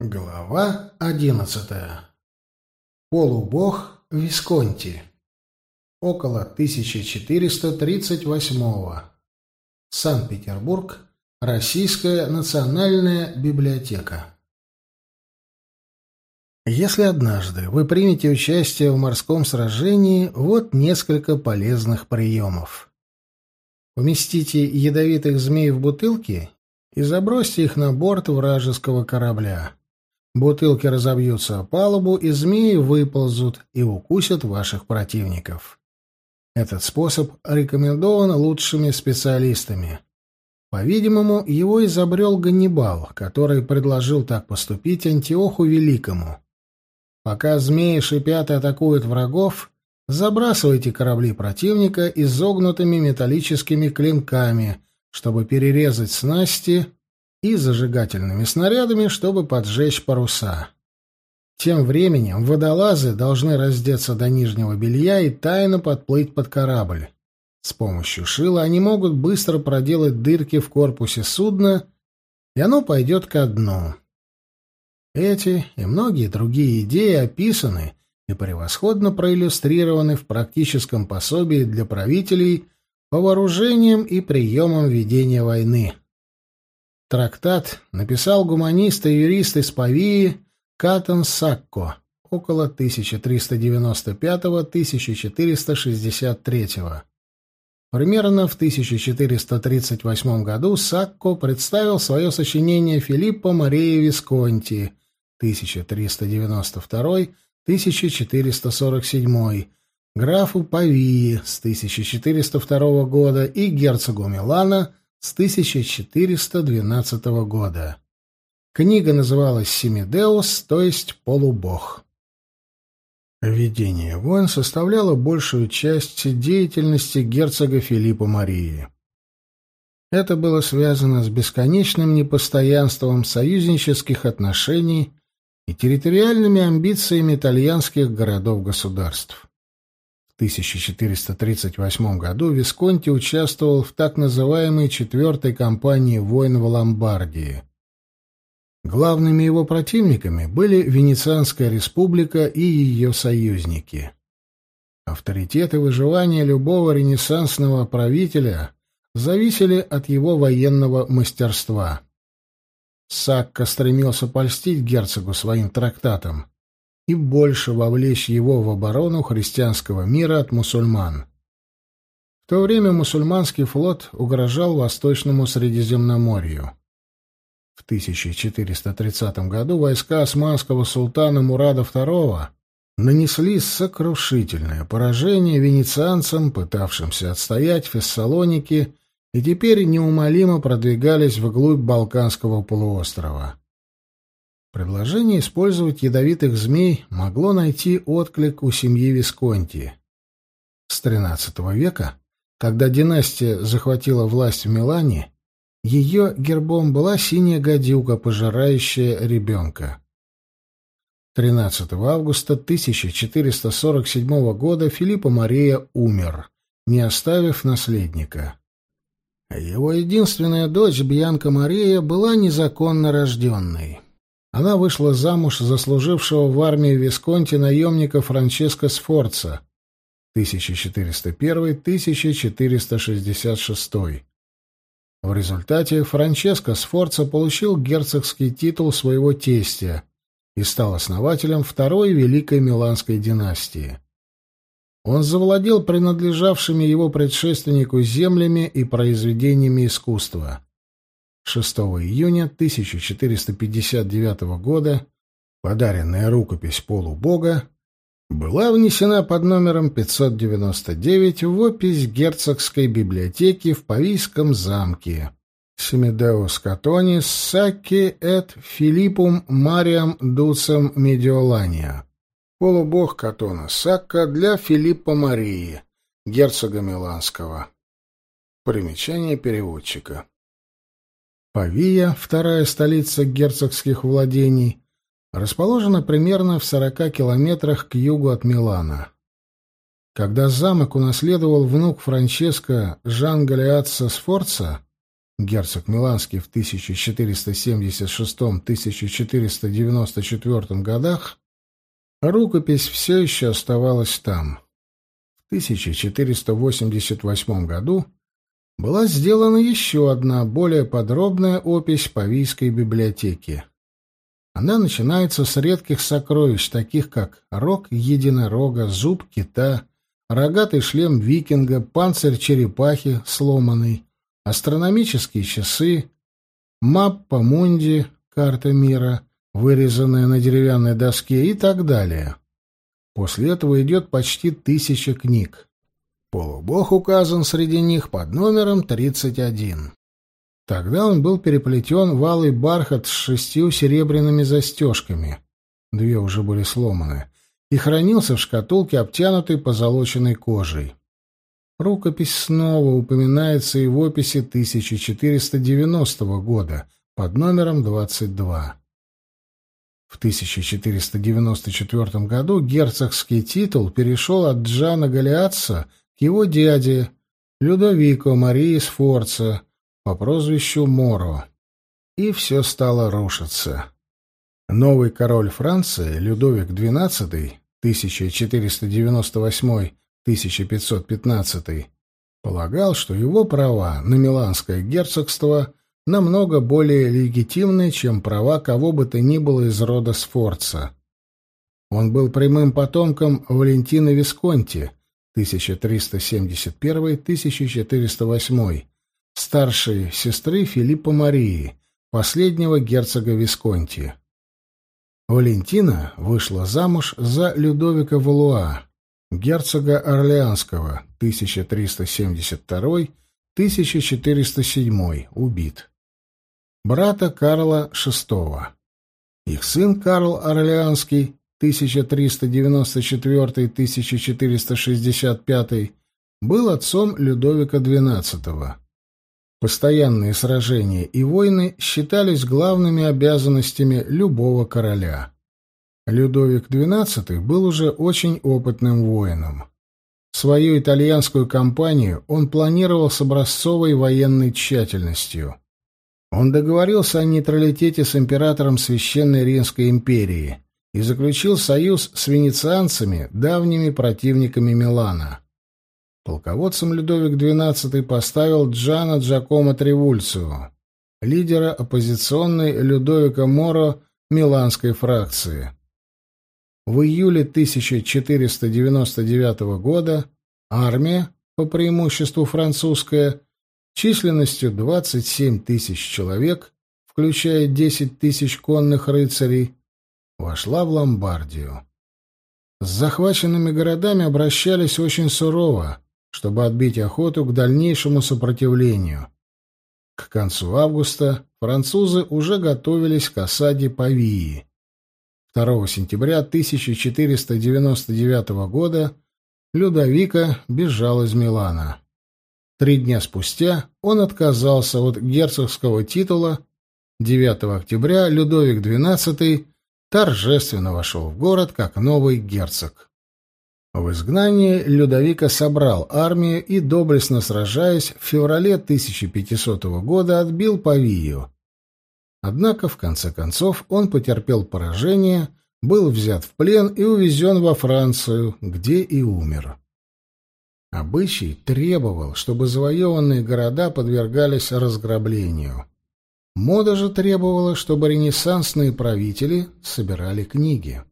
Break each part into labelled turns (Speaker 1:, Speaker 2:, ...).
Speaker 1: Глава одиннадцатая. Полубог Висконти. Около 1438 Санкт-Петербург. Российская национальная библиотека. Если однажды вы примете участие в морском сражении, вот несколько полезных приемов. Поместите ядовитых змей в бутылки и забросьте их на борт вражеского корабля. Бутылки разобьются о палубу, и змеи выползут и укусят ваших противников. Этот способ рекомендован лучшими специалистами. По-видимому, его изобрел Ганнибал, который предложил так поступить Антиоху Великому. Пока змеи шипят и атакуют врагов, забрасывайте корабли противника изогнутыми металлическими клинками, чтобы перерезать снасти и зажигательными снарядами, чтобы поджечь паруса. Тем временем водолазы должны раздеться до нижнего белья и тайно подплыть под корабль. С помощью шила они могут быстро проделать дырки в корпусе судна, и оно пойдет ко дну. Эти и многие другие идеи описаны и превосходно проиллюстрированы в практическом пособии для правителей по вооружениям и приемам ведения войны. Трактат написал гуманист и юрист из Павии Катон Сакко около 1395-1463. Примерно в 1438 году Сакко представил свое сочинение Филиппо Марии Висконти 1392-1447, графу Павии с 1402 года и герцогу Милана с 1412 года. Книга называлась «Семидеус», то есть «Полубог». Ведение войн составляло большую часть деятельности герцога Филиппа Марии. Это было связано с бесконечным непостоянством союзнических отношений и территориальными амбициями итальянских городов-государств. 1438 году Висконти участвовал в так называемой четвертой кампании войн в Ломбардии. Главными его противниками были Венецианская республика и ее союзники. Авторитет и выживание любого ренессансного правителя зависели от его военного мастерства. Сакка стремился польстить герцогу своим трактатом, и больше вовлечь его в оборону христианского мира от мусульман. В то время мусульманский флот угрожал Восточному Средиземноморью. В 1430 году войска османского султана Мурада II нанесли сокрушительное поражение венецианцам, пытавшимся отстоять Фессалоники, и теперь неумолимо продвигались вглубь Балканского полуострова. Предложение использовать ядовитых змей могло найти отклик у семьи Висконти. С XIII века, когда династия захватила власть в Милане, ее гербом была синяя гадюка, пожирающая ребенка. 13 августа 1447 года Филиппа Мария умер, не оставив наследника. Его единственная дочь Бьянка Мария была незаконно рожденной. Она вышла замуж за служившего в армии Висконти наемника Франческо Сфорца 1401-1466. В результате Франческо Сфорца получил герцогский титул своего тестя и стал основателем Второй Великой Миланской династии. Он завладел принадлежавшими его предшественнику землями и произведениями искусства. 6 июня 1459 года подаренная рукопись полубога была внесена под номером 599 в опись герцогской библиотеки в Павийском замке. Семидеус Катонис Сакки эт Филиппум Мариам Дуцем Медиолания. Полубог Катона Сакка для Филиппа Марии, герцога Миланского. Примечание переводчика. Павия, вторая столица герцогских владений, расположена примерно в 40 километрах к югу от Милана. Когда замок унаследовал внук Франческо Жан Галиатса Сфорца, герцог Миланский в 1476-1494 годах, рукопись все еще оставалась там. В 1488 году была сделана еще одна, более подробная опись Павийской библиотеки. Она начинается с редких сокровищ, таких как рог единорога, зуб кита, рогатый шлем викинга, панцирь черепахи сломанный, астрономические часы, маппа мунди, карта мира, вырезанная на деревянной доске и так далее. После этого идет почти тысяча книг. Полубог указан среди них под номером 31. Тогда он был переплетен в алый бархат с шестью серебряными застежками. Две уже были сломаны. И хранился в шкатулке, обтянутой позолоченной кожей. Рукопись снова упоминается и в описи 1490 года под номером 22. В 1494 году герцогский титул перешел от Джана Галиатца к его дяде Людовико Марии Сфорца, по прозвищу Моро. И все стало рушиться. Новый король Франции, Людовик XII, 1498-1515, полагал, что его права на Миланское герцогство намного более легитимны, чем права кого бы то ни было из рода Сфорца. Он был прямым потомком Валентина Висконти, 1371-1408, старшей сестры Филиппа Марии, последнего герцога Висконти. Валентина вышла замуж за Людовика Валуа, герцога Орлеанского, 1372-1407, убит. Брата Карла VI. Их сын Карл Орлеанский, 1394-1465, был отцом Людовика XII. Постоянные сражения и войны считались главными обязанностями любого короля. Людовик XII был уже очень опытным воином. Свою итальянскую кампанию он планировал с образцовой военной тщательностью. Он договорился о нейтралитете с императором Священной Римской империи и заключил союз с венецианцами, давними противниками Милана. Полководцем Людовик XII поставил Джана Джакомо Тревульцио, лидера оппозиционной Людовика Моро миланской фракции. В июле 1499 года армия, по преимуществу французская, численностью 27 тысяч человек, включая 10 тысяч конных рыцарей, вошла в Ломбардию. С захваченными городами обращались очень сурово, чтобы отбить охоту к дальнейшему сопротивлению. К концу августа французы уже готовились к осаде Павии. 2 сентября 1499 года Людовика бежал из Милана. Три дня спустя он отказался от герцогского титула. 9 октября Людовик XII торжественно вошел в город как новый герцог. В изгнании Людовика собрал армию и, доблестно сражаясь, в феврале 1500 года отбил Павию. Однако, в конце концов, он потерпел поражение, был взят в плен и увезен во Францию, где и умер. Обычай требовал, чтобы завоеванные города подвергались разграблению. Мода же требовала, чтобы ренессансные правители собирали книги.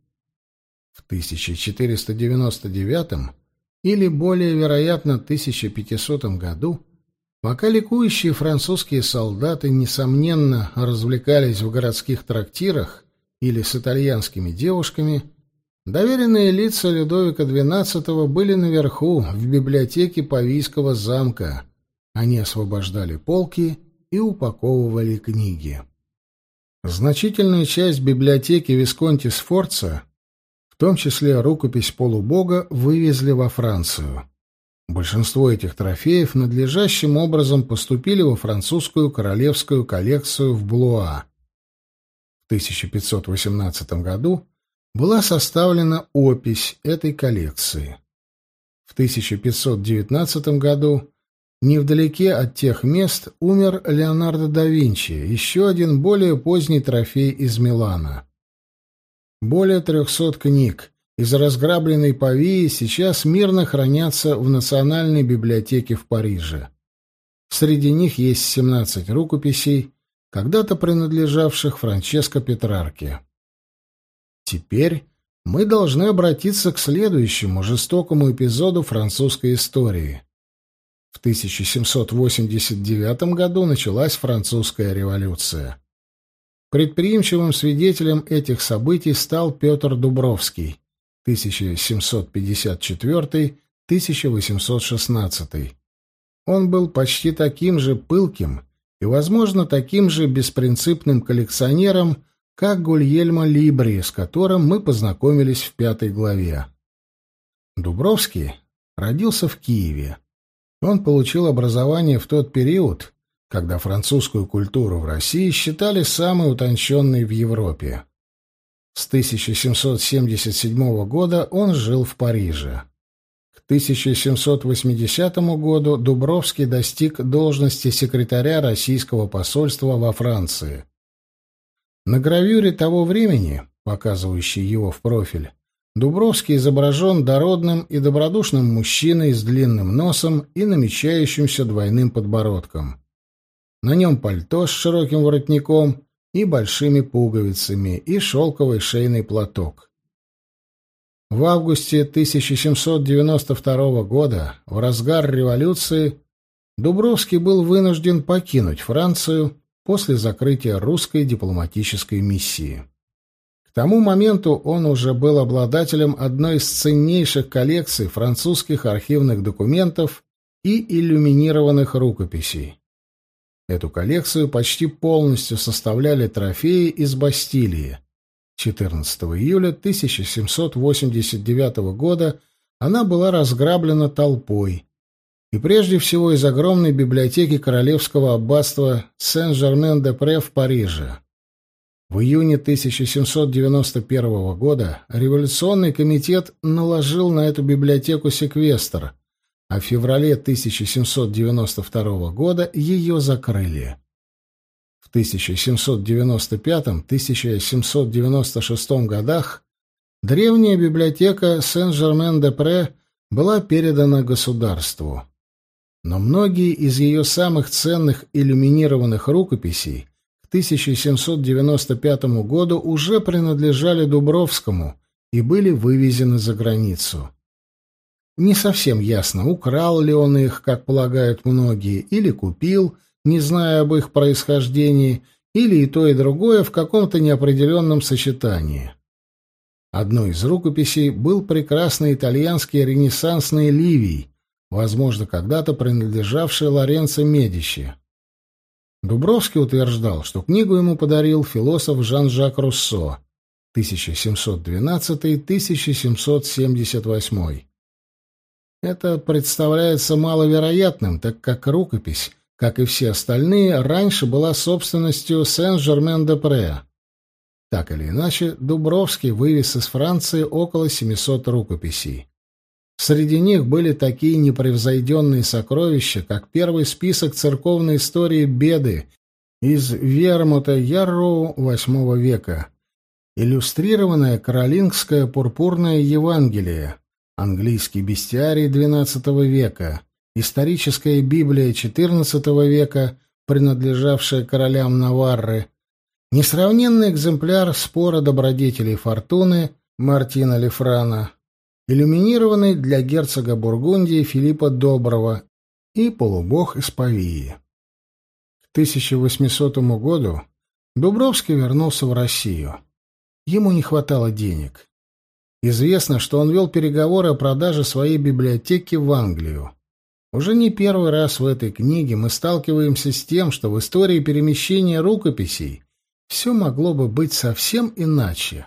Speaker 1: В 1499 или, более вероятно, 1500 году, пока ликующие французские солдаты, несомненно, развлекались в городских трактирах или с итальянскими девушками, доверенные лица Людовика XII были наверху, в библиотеке Павийского замка. Они освобождали полки и упаковывали книги. Значительную часть библиотеки Висконти Сфорца в том числе рукопись полубога, вывезли во Францию. Большинство этих трофеев надлежащим образом поступили во французскую королевскую коллекцию в Блуа. В 1518 году была составлена опись этой коллекции. В 1519 году невдалеке от тех мест умер Леонардо да Винчи, еще один более поздний трофей из Милана. Более трехсот книг из разграбленной Павии сейчас мирно хранятся в Национальной библиотеке в Париже. Среди них есть 17 рукописей, когда-то принадлежавших Франческо Петрарке. Теперь мы должны обратиться к следующему жестокому эпизоду французской истории. В 1789 году началась французская революция. Предприимчивым свидетелем этих событий стал Петр Дубровский 1754-1816. Он был почти таким же пылким и, возможно, таким же беспринципным коллекционером, как Гульельмо Либри, с которым мы познакомились в пятой главе. Дубровский родился в Киеве. Он получил образование в тот период, когда французскую культуру в России считали самой утонченной в Европе. С 1777 года он жил в Париже. К 1780 году Дубровский достиг должности секретаря российского посольства во Франции. На гравюре того времени, показывающей его в профиль, Дубровский изображен дородным и добродушным мужчиной с длинным носом и намечающимся двойным подбородком. На нем пальто с широким воротником и большими пуговицами и шелковый шейный платок. В августе 1792 года, в разгар революции, Дубровский был вынужден покинуть Францию после закрытия русской дипломатической миссии. Тому моменту он уже был обладателем одной из ценнейших коллекций французских архивных документов и иллюминированных рукописей. Эту коллекцию почти полностью составляли трофеи из Бастилии. 14 июля 1789 года она была разграблена толпой, и прежде всего из огромной библиотеки королевского аббатства Сен-Жермен-де-Пре в Париже. В июне 1791 года революционный комитет наложил на эту библиотеку секвестр, а в феврале 1792 года ее закрыли. В 1795-1796 годах древняя библиотека Сен-Жермен-де-Пре была передана государству но многие из ее самых ценных иллюминированных рукописей к 1795 году уже принадлежали Дубровскому и были вывезены за границу. Не совсем ясно, украл ли он их, как полагают многие, или купил, не зная об их происхождении, или и то, и другое в каком-то неопределенном сочетании. Одной из рукописей был прекрасный итальянский ренессансный Ливий, возможно, когда-то принадлежавший Лоренцо Медичи. Дубровский утверждал, что книгу ему подарил философ Жан-Жак Руссо 1712-1778. Это представляется маловероятным, так как рукопись, как и все остальные, раньше была собственностью Сен-Жермен-де-Пре. Так или иначе, Дубровский вывез из Франции около 700 рукописей. Среди них были такие непревзойденные сокровища, как первый список церковной истории Беды из Вермута Ярроу VIII века, иллюстрированное Каролингское пурпурное Евангелие, английский бестиарий XII века, историческая Библия XIV века, принадлежавшая королям Наварры, несравненный экземпляр спора добродетелей Фортуны Мартина Лефрана, иллюминированный для герцога Бургундии Филиппа Доброго и полубог из Павии. К 1800 году Дубровский вернулся в Россию. Ему не хватало денег. Известно, что он вел переговоры о продаже своей библиотеки в Англию. Уже не первый раз в этой книге мы сталкиваемся с тем, что в истории перемещения рукописей все могло бы быть совсем иначе.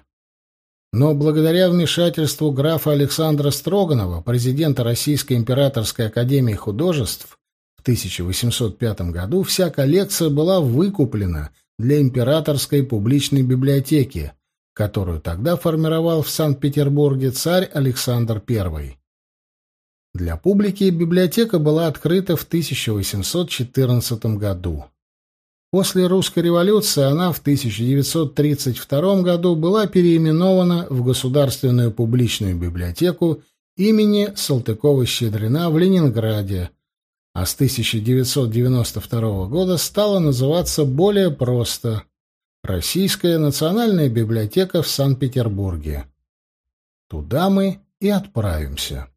Speaker 1: Но благодаря вмешательству графа Александра Строганова, президента Российской императорской академии художеств, в 1805 году вся коллекция была выкуплена для императорской публичной библиотеки, которую тогда формировал в Санкт-Петербурге царь Александр I. Для публики библиотека была открыта в 1814 году. После русской революции она в 1932 году была переименована в Государственную публичную библиотеку имени Салтыкова-Щедрина в Ленинграде, а с 1992 года стала называться более просто Российская национальная библиотека в Санкт-Петербурге. Туда мы и отправимся.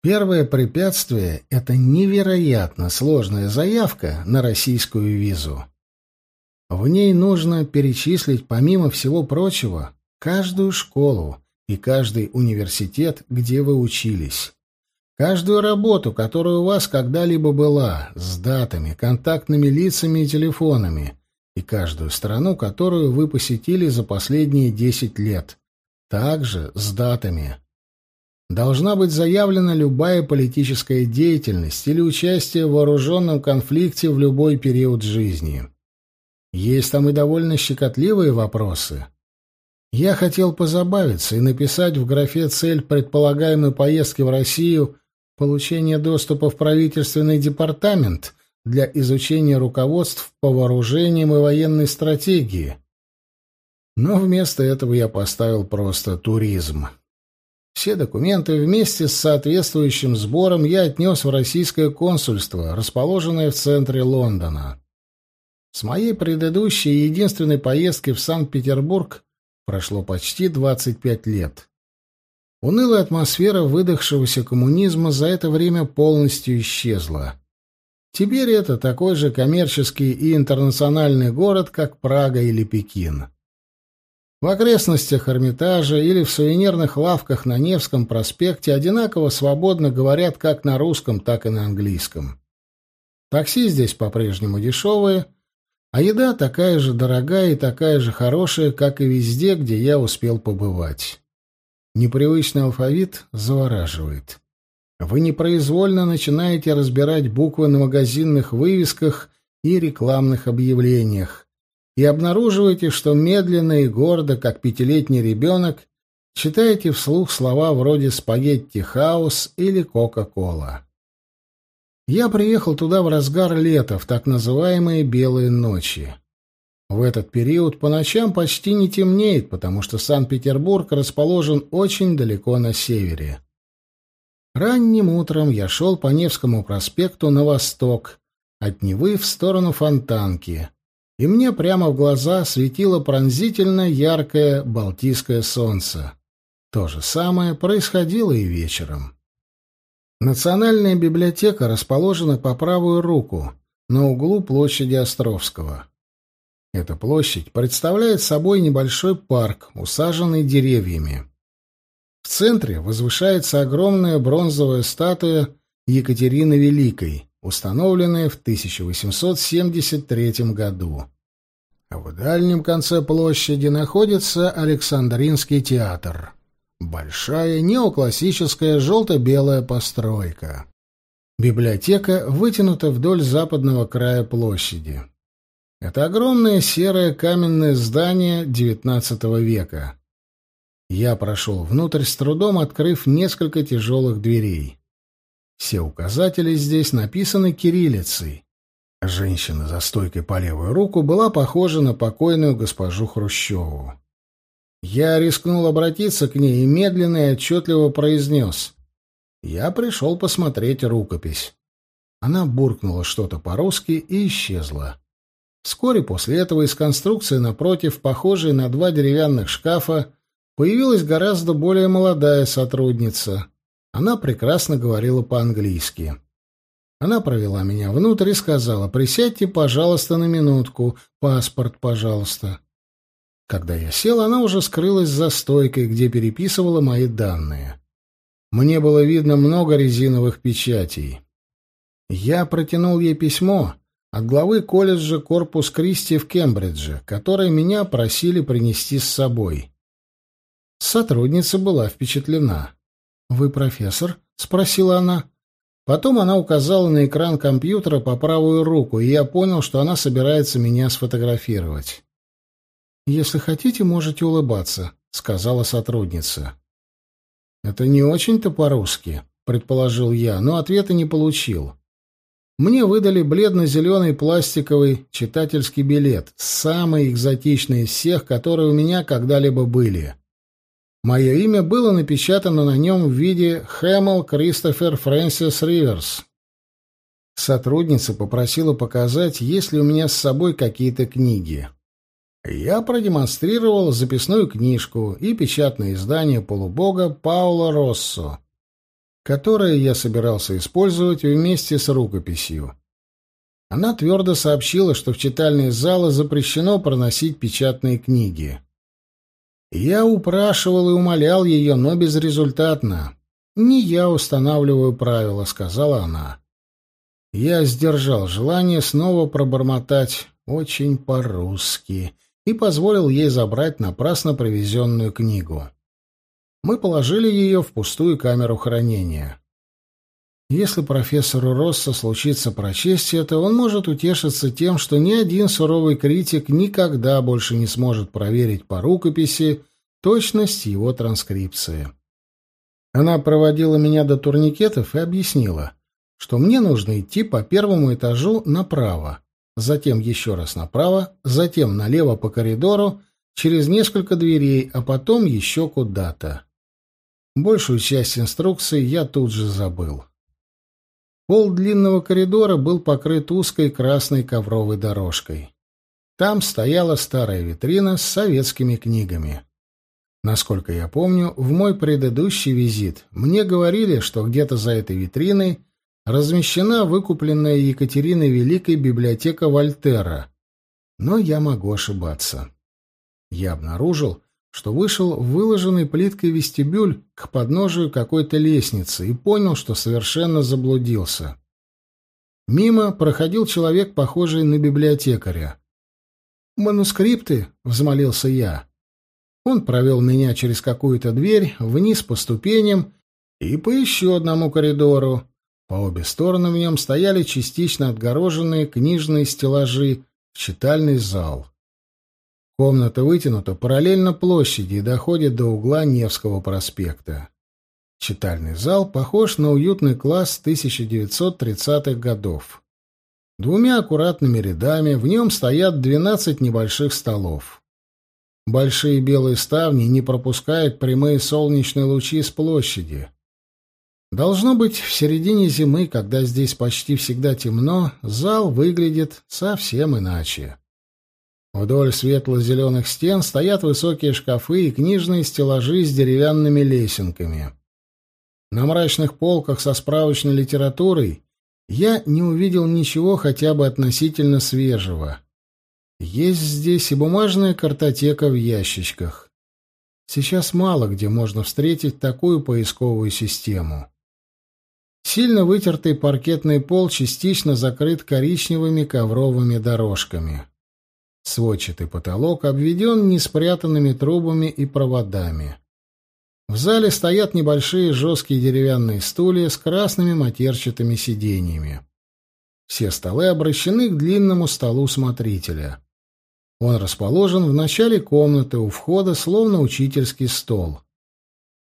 Speaker 1: Первое препятствие — это невероятно сложная заявка на российскую визу. В ней нужно перечислить, помимо всего прочего, каждую школу и каждый университет, где вы учились. Каждую работу, которая у вас когда-либо была, с датами, контактными лицами и телефонами, и каждую страну, которую вы посетили за последние 10 лет, также с датами должна быть заявлена любая политическая деятельность или участие в вооруженном конфликте в любой период жизни. Есть там и довольно щекотливые вопросы. Я хотел позабавиться и написать в графе «Цель предполагаемой поездки в Россию» получение доступа в правительственный департамент для изучения руководств по вооружениям и военной стратегии. Но вместо этого я поставил просто «туризм». Все документы вместе с соответствующим сбором я отнес в российское консульство, расположенное в центре Лондона. С моей предыдущей и единственной поездки в Санкт-Петербург прошло почти 25 лет. Унылая атмосфера выдохшегося коммунизма за это время полностью исчезла. Теперь это такой же коммерческий и интернациональный город, как Прага или Пекин. В окрестностях Эрмитажа или в сувенирных лавках на Невском проспекте одинаково свободно говорят как на русском, так и на английском. Такси здесь по-прежнему дешевые, а еда такая же дорогая и такая же хорошая, как и везде, где я успел побывать. Непривычный алфавит завораживает. Вы непроизвольно начинаете разбирать буквы на магазинных вывесках и рекламных объявлениях, и обнаруживаете, что медленно и гордо, как пятилетний ребенок, читаете вслух слова вроде «спагетти хаус» или «Кока-кола». Я приехал туда в разгар лета, в так называемые «белые ночи». В этот период по ночам почти не темнеет, потому что Санкт-Петербург расположен очень далеко на севере. Ранним утром я шел по Невскому проспекту на восток, от Невы в сторону Фонтанки, и мне прямо в глаза светило пронзительно яркое балтийское солнце. То же самое происходило и вечером. Национальная библиотека расположена по правую руку, на углу площади Островского. Эта площадь представляет собой небольшой парк, усаженный деревьями. В центре возвышается огромная бронзовая статуя Екатерины Великой, установленное в 1873 году. В дальнем конце площади находится Александринский театр. Большая неоклассическая желто-белая постройка. Библиотека вытянута вдоль западного края площади. Это огромное серое каменное здание XIX века. Я прошел внутрь с трудом, открыв несколько тяжелых дверей. Все указатели здесь написаны кириллицей. Женщина за стойкой по левую руку была похожа на покойную госпожу Хрущеву. Я рискнул обратиться к ней и медленно и отчетливо произнес. «Я пришел посмотреть рукопись». Она буркнула что-то по-русски и исчезла. Вскоре после этого из конструкции напротив, похожей на два деревянных шкафа, появилась гораздо более молодая сотрудница — она прекрасно говорила по-английски. Она провела меня внутрь и сказала, «Присядьте, пожалуйста, на минутку. Паспорт, пожалуйста». Когда я сел, она уже скрылась за стойкой, где переписывала мои данные. Мне было видно много резиновых печатей. Я протянул ей письмо от главы колледжа Корпус Кристи в Кембридже, которое меня просили принести с собой. Сотрудница была впечатлена. «Вы профессор?» — спросила она. Потом она указала на экран компьютера по правую руку, и я понял, что она собирается меня сфотографировать. «Если хотите, можете улыбаться», — сказала сотрудница. «Это не очень-то по-русски», — предположил я, но ответа не получил. Мне выдали бледно-зеленый пластиковый читательский билет, самый экзотичный из всех, которые у меня когда-либо были. Мое имя было напечатано на нем в виде Хэмл Кристофер Фрэнсис Риверс. Сотрудница попросила показать, есть ли у меня с собой какие-то книги. Я продемонстрировал записную книжку и печатное издание полубога Паула Россо, которое я собирался использовать вместе с рукописью. Она твердо сообщила, что в читальные залы запрещено проносить печатные книги. Я упрашивал и умолял ее, но безрезультатно. «Не я устанавливаю правила», — сказала она. Я сдержал желание снова пробормотать очень по-русски и позволил ей забрать напрасно привезенную книгу. Мы положили ее в пустую камеру хранения. Если профессору Росса случится прочесть это, он может утешиться тем, что ни один суровый критик никогда больше не сможет проверить по рукописи точность его транскрипции. Она проводила меня до турникетов и объяснила, что мне нужно идти по первому этажу направо, затем еще раз направо, затем налево по коридору, через несколько дверей, а потом еще куда-то. Большую часть инструкции я тут же забыл. Пол длинного коридора был покрыт узкой красной ковровой дорожкой. Там стояла старая витрина с советскими книгами. Насколько я помню, в мой предыдущий визит мне говорили, что где-то за этой витриной размещена выкупленная Екатериной Великой библиотека Вольтера. Но я могу ошибаться. Я обнаружил, что вышел в выложенный плиткой вестибюль к подножию какой-то лестницы и понял, что совершенно заблудился. Мимо проходил человек, похожий на библиотекаря. «Манускрипты?» — взмолился я. Он провел меня через какую-то дверь, вниз по ступеням и по еще одному коридору. По обе стороны в нем стояли частично отгороженные книжные стеллажи в читальный зал. Комната вытянута параллельно площади и доходит до угла Невского проспекта. Читальный зал похож на уютный класс 1930-х годов. Двумя аккуратными рядами в нем стоят 12 небольших столов. Большие белые ставни не пропускают прямые солнечные лучи с площади. Должно быть, в середине зимы, когда здесь почти всегда темно, зал выглядит совсем иначе. Вдоль светло-зеленых стен стоят высокие шкафы и книжные стеллажи с деревянными лесенками. На мрачных полках со справочной литературой я не увидел ничего хотя бы относительно свежего. Есть здесь и бумажная картотека в ящичках. Сейчас мало где можно встретить такую поисковую систему. Сильно вытертый паркетный пол частично закрыт коричневыми ковровыми дорожками. Сводчатый потолок обведен неспрятанными трубами и проводами. В зале стоят небольшие жесткие деревянные стулья с красными матерчатыми сиденьями. Все столы обращены к длинному столу смотрителя. Он расположен в начале комнаты у входа, словно учительский стол.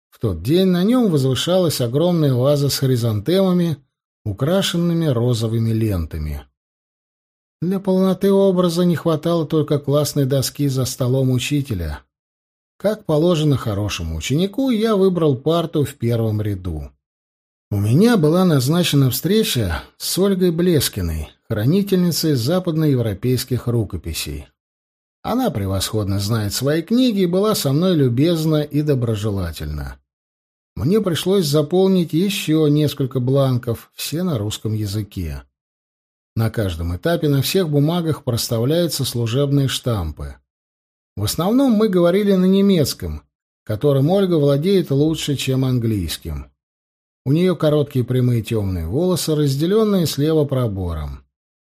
Speaker 1: В тот день на нем возвышалась огромная ваза с хризантемами, украшенными розовыми лентами. Для полноты образа не хватало только классной доски за столом учителя. Как положено хорошему ученику, я выбрал парту в первом ряду. У меня была назначена встреча с Ольгой Блескиной, хранительницей западноевропейских рукописей. Она превосходно знает свои книги и была со мной любезна и доброжелательна. Мне пришлось заполнить еще несколько бланков, все на русском языке. На каждом этапе на всех бумагах проставляются служебные штампы. В основном мы говорили на немецком, которым Ольга владеет лучше, чем английским. У нее короткие прямые темные волосы, разделенные слева пробором.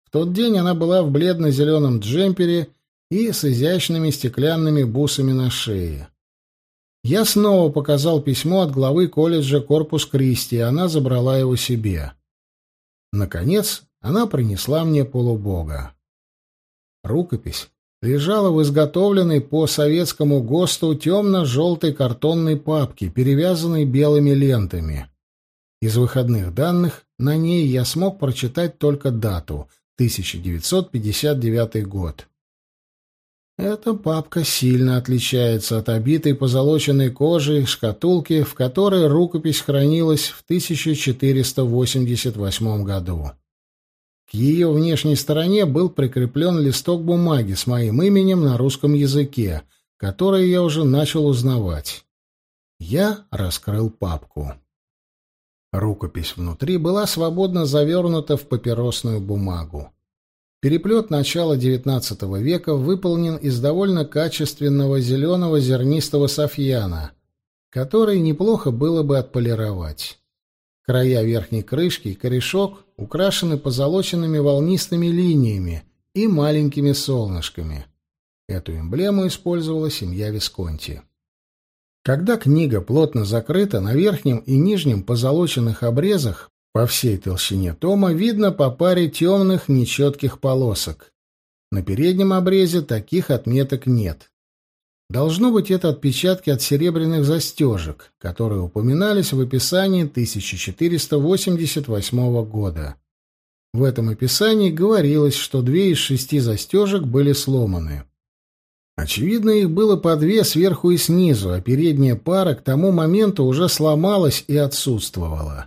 Speaker 1: В тот день она была в бледно-зеленом джемпере и с изящными стеклянными бусами на шее. Я снова показал письмо от главы колледжа Корпус Кристи, и она забрала его себе. Наконец, она принесла мне полубога. Рукопись лежала в изготовленной по советскому ГОСТу темно-желтой картонной папке, перевязанной белыми лентами. Из выходных данных на ней я смог прочитать только дату — 1959 год. Эта папка сильно отличается от обитой позолоченной кожей шкатулки, в которой рукопись хранилась в 1488 году. К ее внешней стороне был прикреплен листок бумаги с моим именем на русском языке, который я уже начал узнавать. Я раскрыл папку. Рукопись внутри была свободно завернута в папиросную бумагу. Переплет начала XIX века выполнен из довольно качественного зеленого зернистого софьяна, который неплохо было бы отполировать. Края верхней крышки и корешок украшены позолоченными волнистыми линиями и маленькими солнышками. Эту эмблему использовала семья Висконти. Когда книга плотно закрыта, на верхнем и нижнем позолоченных обрезах по всей толщине тома видно по паре темных нечетких полосок. На переднем обрезе таких отметок нет. Должно быть, это отпечатки от серебряных застежек, которые упоминались в описании 1488 года. В этом описании говорилось, что две из шести застежек были сломаны. Очевидно, их было по две сверху и снизу, а передняя пара к тому моменту уже сломалась и отсутствовала.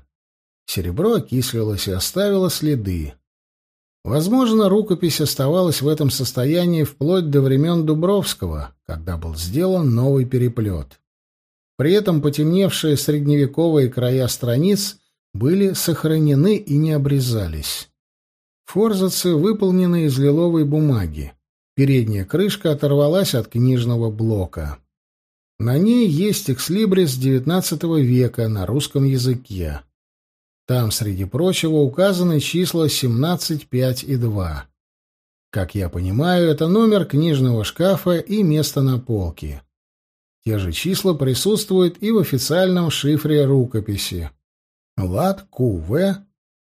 Speaker 1: Серебро окислилось и оставило следы. Возможно, рукопись оставалась в этом состоянии вплоть до времен Дубровского, когда был сделан новый переплет. При этом потемневшие средневековые края страниц были сохранены и не обрезались. Форзацы выполнены из лиловой бумаги. Передняя крышка оторвалась от книжного блока. На ней есть экслибрис XIX века на русском языке. Там, среди прочего, указаны числа 17, 5 и 2. Как я понимаю, это номер книжного шкафа и место на полке. Те же числа присутствуют и в официальном шифре рукописи. Лад КВ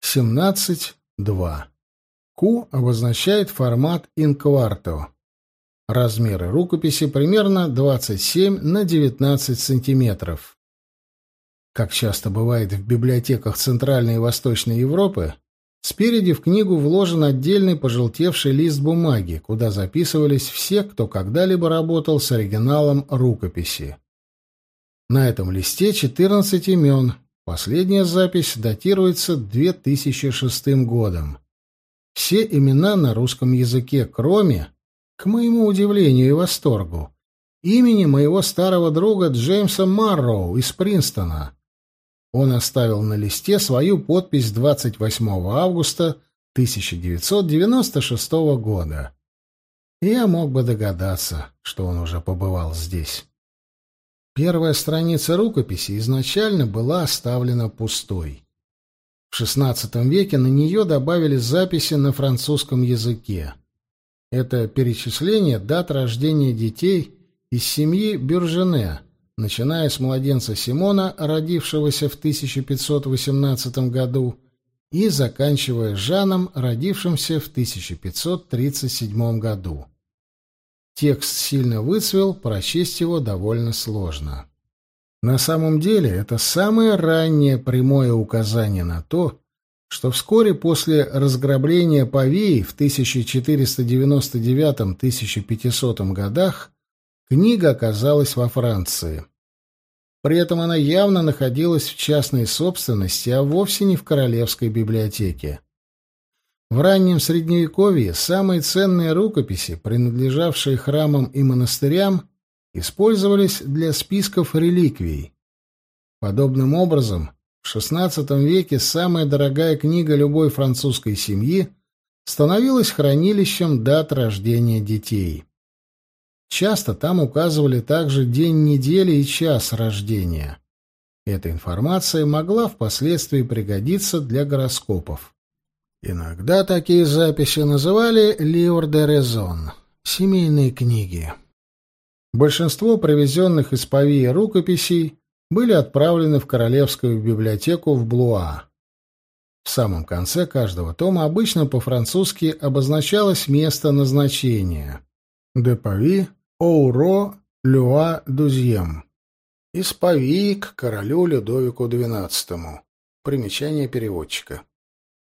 Speaker 1: 17.2. Q обозначает формат инкварто. Размеры рукописи примерно 27 на 19 сантиметров. Как часто бывает в библиотеках Центральной и Восточной Европы, спереди в книгу вложен отдельный пожелтевший лист бумаги, куда записывались все, кто когда-либо работал с оригиналом рукописи. На этом листе 14 имен. Последняя запись датируется 2006 годом. Все имена на русском языке, кроме, к моему удивлению и восторгу, имени моего старого друга Джеймса Марроу из Принстона, он оставил на листе свою подпись 28 августа 1996 года. Я мог бы догадаться, что он уже побывал здесь. Первая страница рукописи изначально была оставлена пустой. В XVI веке на нее добавили записи на французском языке. Это перечисление дат рождения детей из семьи Бюржене, начиная с младенца Симона, родившегося в 1518 году, и заканчивая Жаном, родившимся в 1537 году. Текст сильно выцвел, прочесть его довольно сложно. На самом деле это самое раннее прямое указание на то, что вскоре после разграбления Павии в 1499-1500 годах Книга оказалась во Франции. При этом она явно находилась в частной собственности, а вовсе не в королевской библиотеке. В раннем Средневековье самые ценные рукописи, принадлежавшие храмам и монастырям, использовались для списков реликвий. Подобным образом, в XVI веке самая дорогая книга любой французской семьи становилась хранилищем дат рождения детей. Часто там указывали также день недели и час рождения. Эта информация могла впоследствии пригодиться для гороскопов. Иногда такие записи называли «livre de raison» — семейные книги. Большинство привезенных из Павии рукописей были отправлены в Королевскую библиотеку в Блуа. В самом конце каждого тома обычно по-французски обозначалось место назначения. «De Pavie Оуро Люа Дузьем. Исповик королю Людовику XII. Примечание переводчика.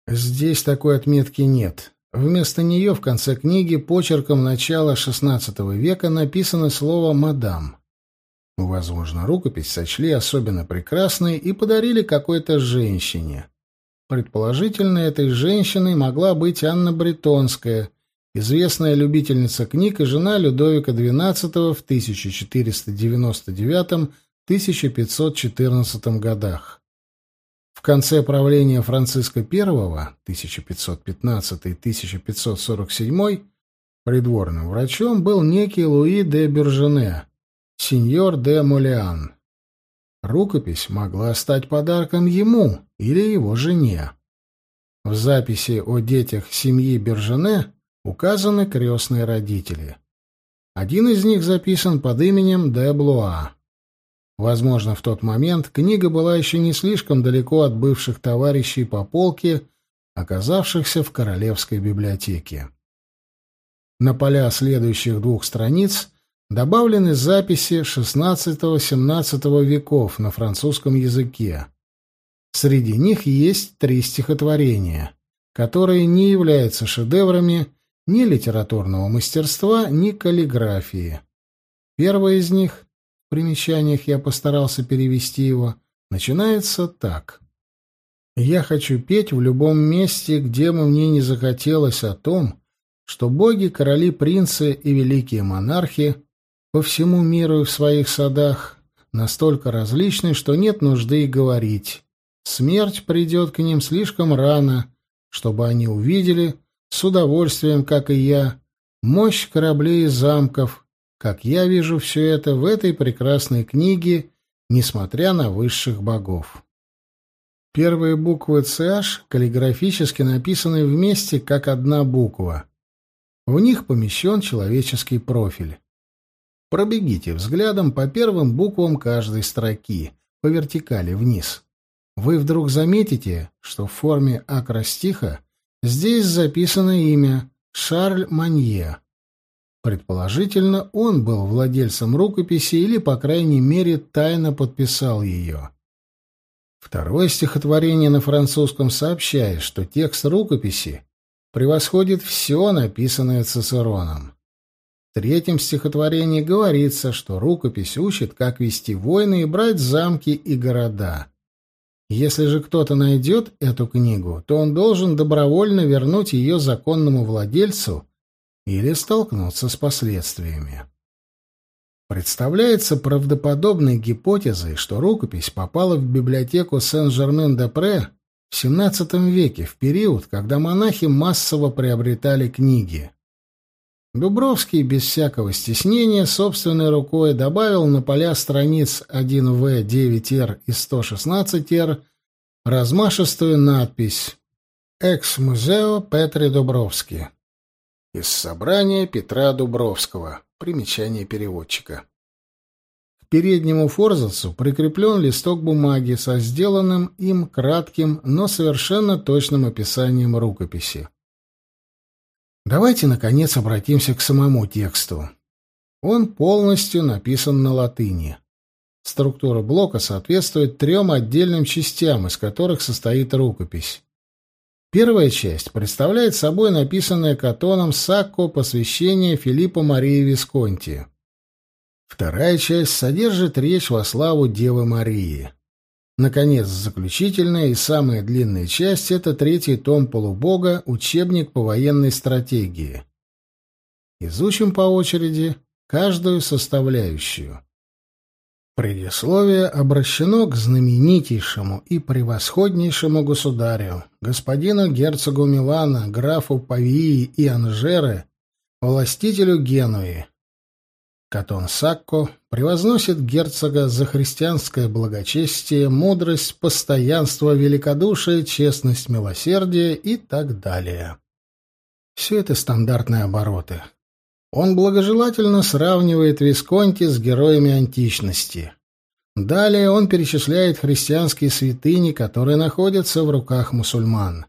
Speaker 1: Здесь такой отметки нет. Вместо нее в конце книги почерком начала XVI века написано слово «мадам». Возможно, рукопись сочли особенно прекрасной и подарили какой-то женщине. Предположительно, этой женщиной могла быть Анна Бретонская, известная любительница книг и жена Людовика XII в 1499-1514 годах. В конце правления Франциска I, 1515-1547, придворным врачом был некий Луи де Бержене, сеньор де Молиан. Рукопись могла стать подарком ему или его жене. В записи о детях семьи Бержене указаны крестные родители. Один из них записан под именем де Блуа. Возможно, в тот момент книга была еще не слишком далеко от бывших товарищей по полке, оказавшихся в Королевской библиотеке. На поля следующих двух страниц добавлены записи XVI-XVII веков на французском языке. Среди них есть три стихотворения, которые не являются шедеврами ни литературного мастерства, ни каллиграфии. Первое из них в примечаниях я постарался перевести его, начинается так. «Я хочу петь в любом месте, где бы мне не захотелось о том, что боги, короли, принцы и великие монархи по всему миру и в своих садах настолько различны, что нет нужды и говорить. Смерть придет к ним слишком рано, чтобы они увидели, с удовольствием, как и я, мощь кораблей и замков, как я вижу все это в этой прекрасной книге, несмотря на высших богов. Первые буквы «ЦH» каллиграфически написаны вместе, как одна буква. В них помещен человеческий профиль. Пробегите взглядом по первым буквам каждой строки, по вертикали вниз. Вы вдруг заметите, что в форме акростиха здесь записано имя Шарль Манье. Предположительно, он был владельцем рукописи или, по крайней мере, тайно подписал ее. Второе стихотворение на французском сообщает, что текст рукописи превосходит все написанное Цицероном. В третьем стихотворении говорится, что рукопись учит, как вести войны и брать замки и города. Если же кто-то найдет эту книгу, то он должен добровольно вернуть ее законному владельцу или столкнуться с последствиями. Представляется правдоподобной гипотезой, что рукопись попала в библиотеку Сен-Жермен-де-Пре в XVII веке, в период, когда монахи массово приобретали книги. Дубровский без всякого стеснения собственной рукой добавил на поля страниц 1В, 9Р и 116Р размашистую надпись «Экс музео Петри Дубровский». Из собрания Петра Дубровского. Примечание переводчика. К переднему форзацу прикреплен листок бумаги со сделанным им кратким, но совершенно точным описанием рукописи. Давайте, наконец, обратимся к самому тексту. Он полностью написан на латыни. Структура блока соответствует трем отдельным частям, из которых состоит рукопись. Первая часть представляет собой написанное Катоном Сакко посвящение Филиппа Марии Висконти. Вторая часть содержит речь во славу Девы Марии. Наконец, заключительная и самая длинная часть — это третий том полубога «Учебник по военной стратегии». Изучим по очереди каждую составляющую. Предисловие обращено к знаменитейшему и превосходнейшему государю, господину герцогу Милана, графу Павии и Анжеры, властителю Генуи. Катон Сакко превозносит герцога за христианское благочестие, мудрость, постоянство, великодушие, честность, милосердие и так далее. Все это стандартные обороты. Он благожелательно сравнивает Висконти с героями античности. Далее он перечисляет христианские святыни, которые находятся в руках мусульман.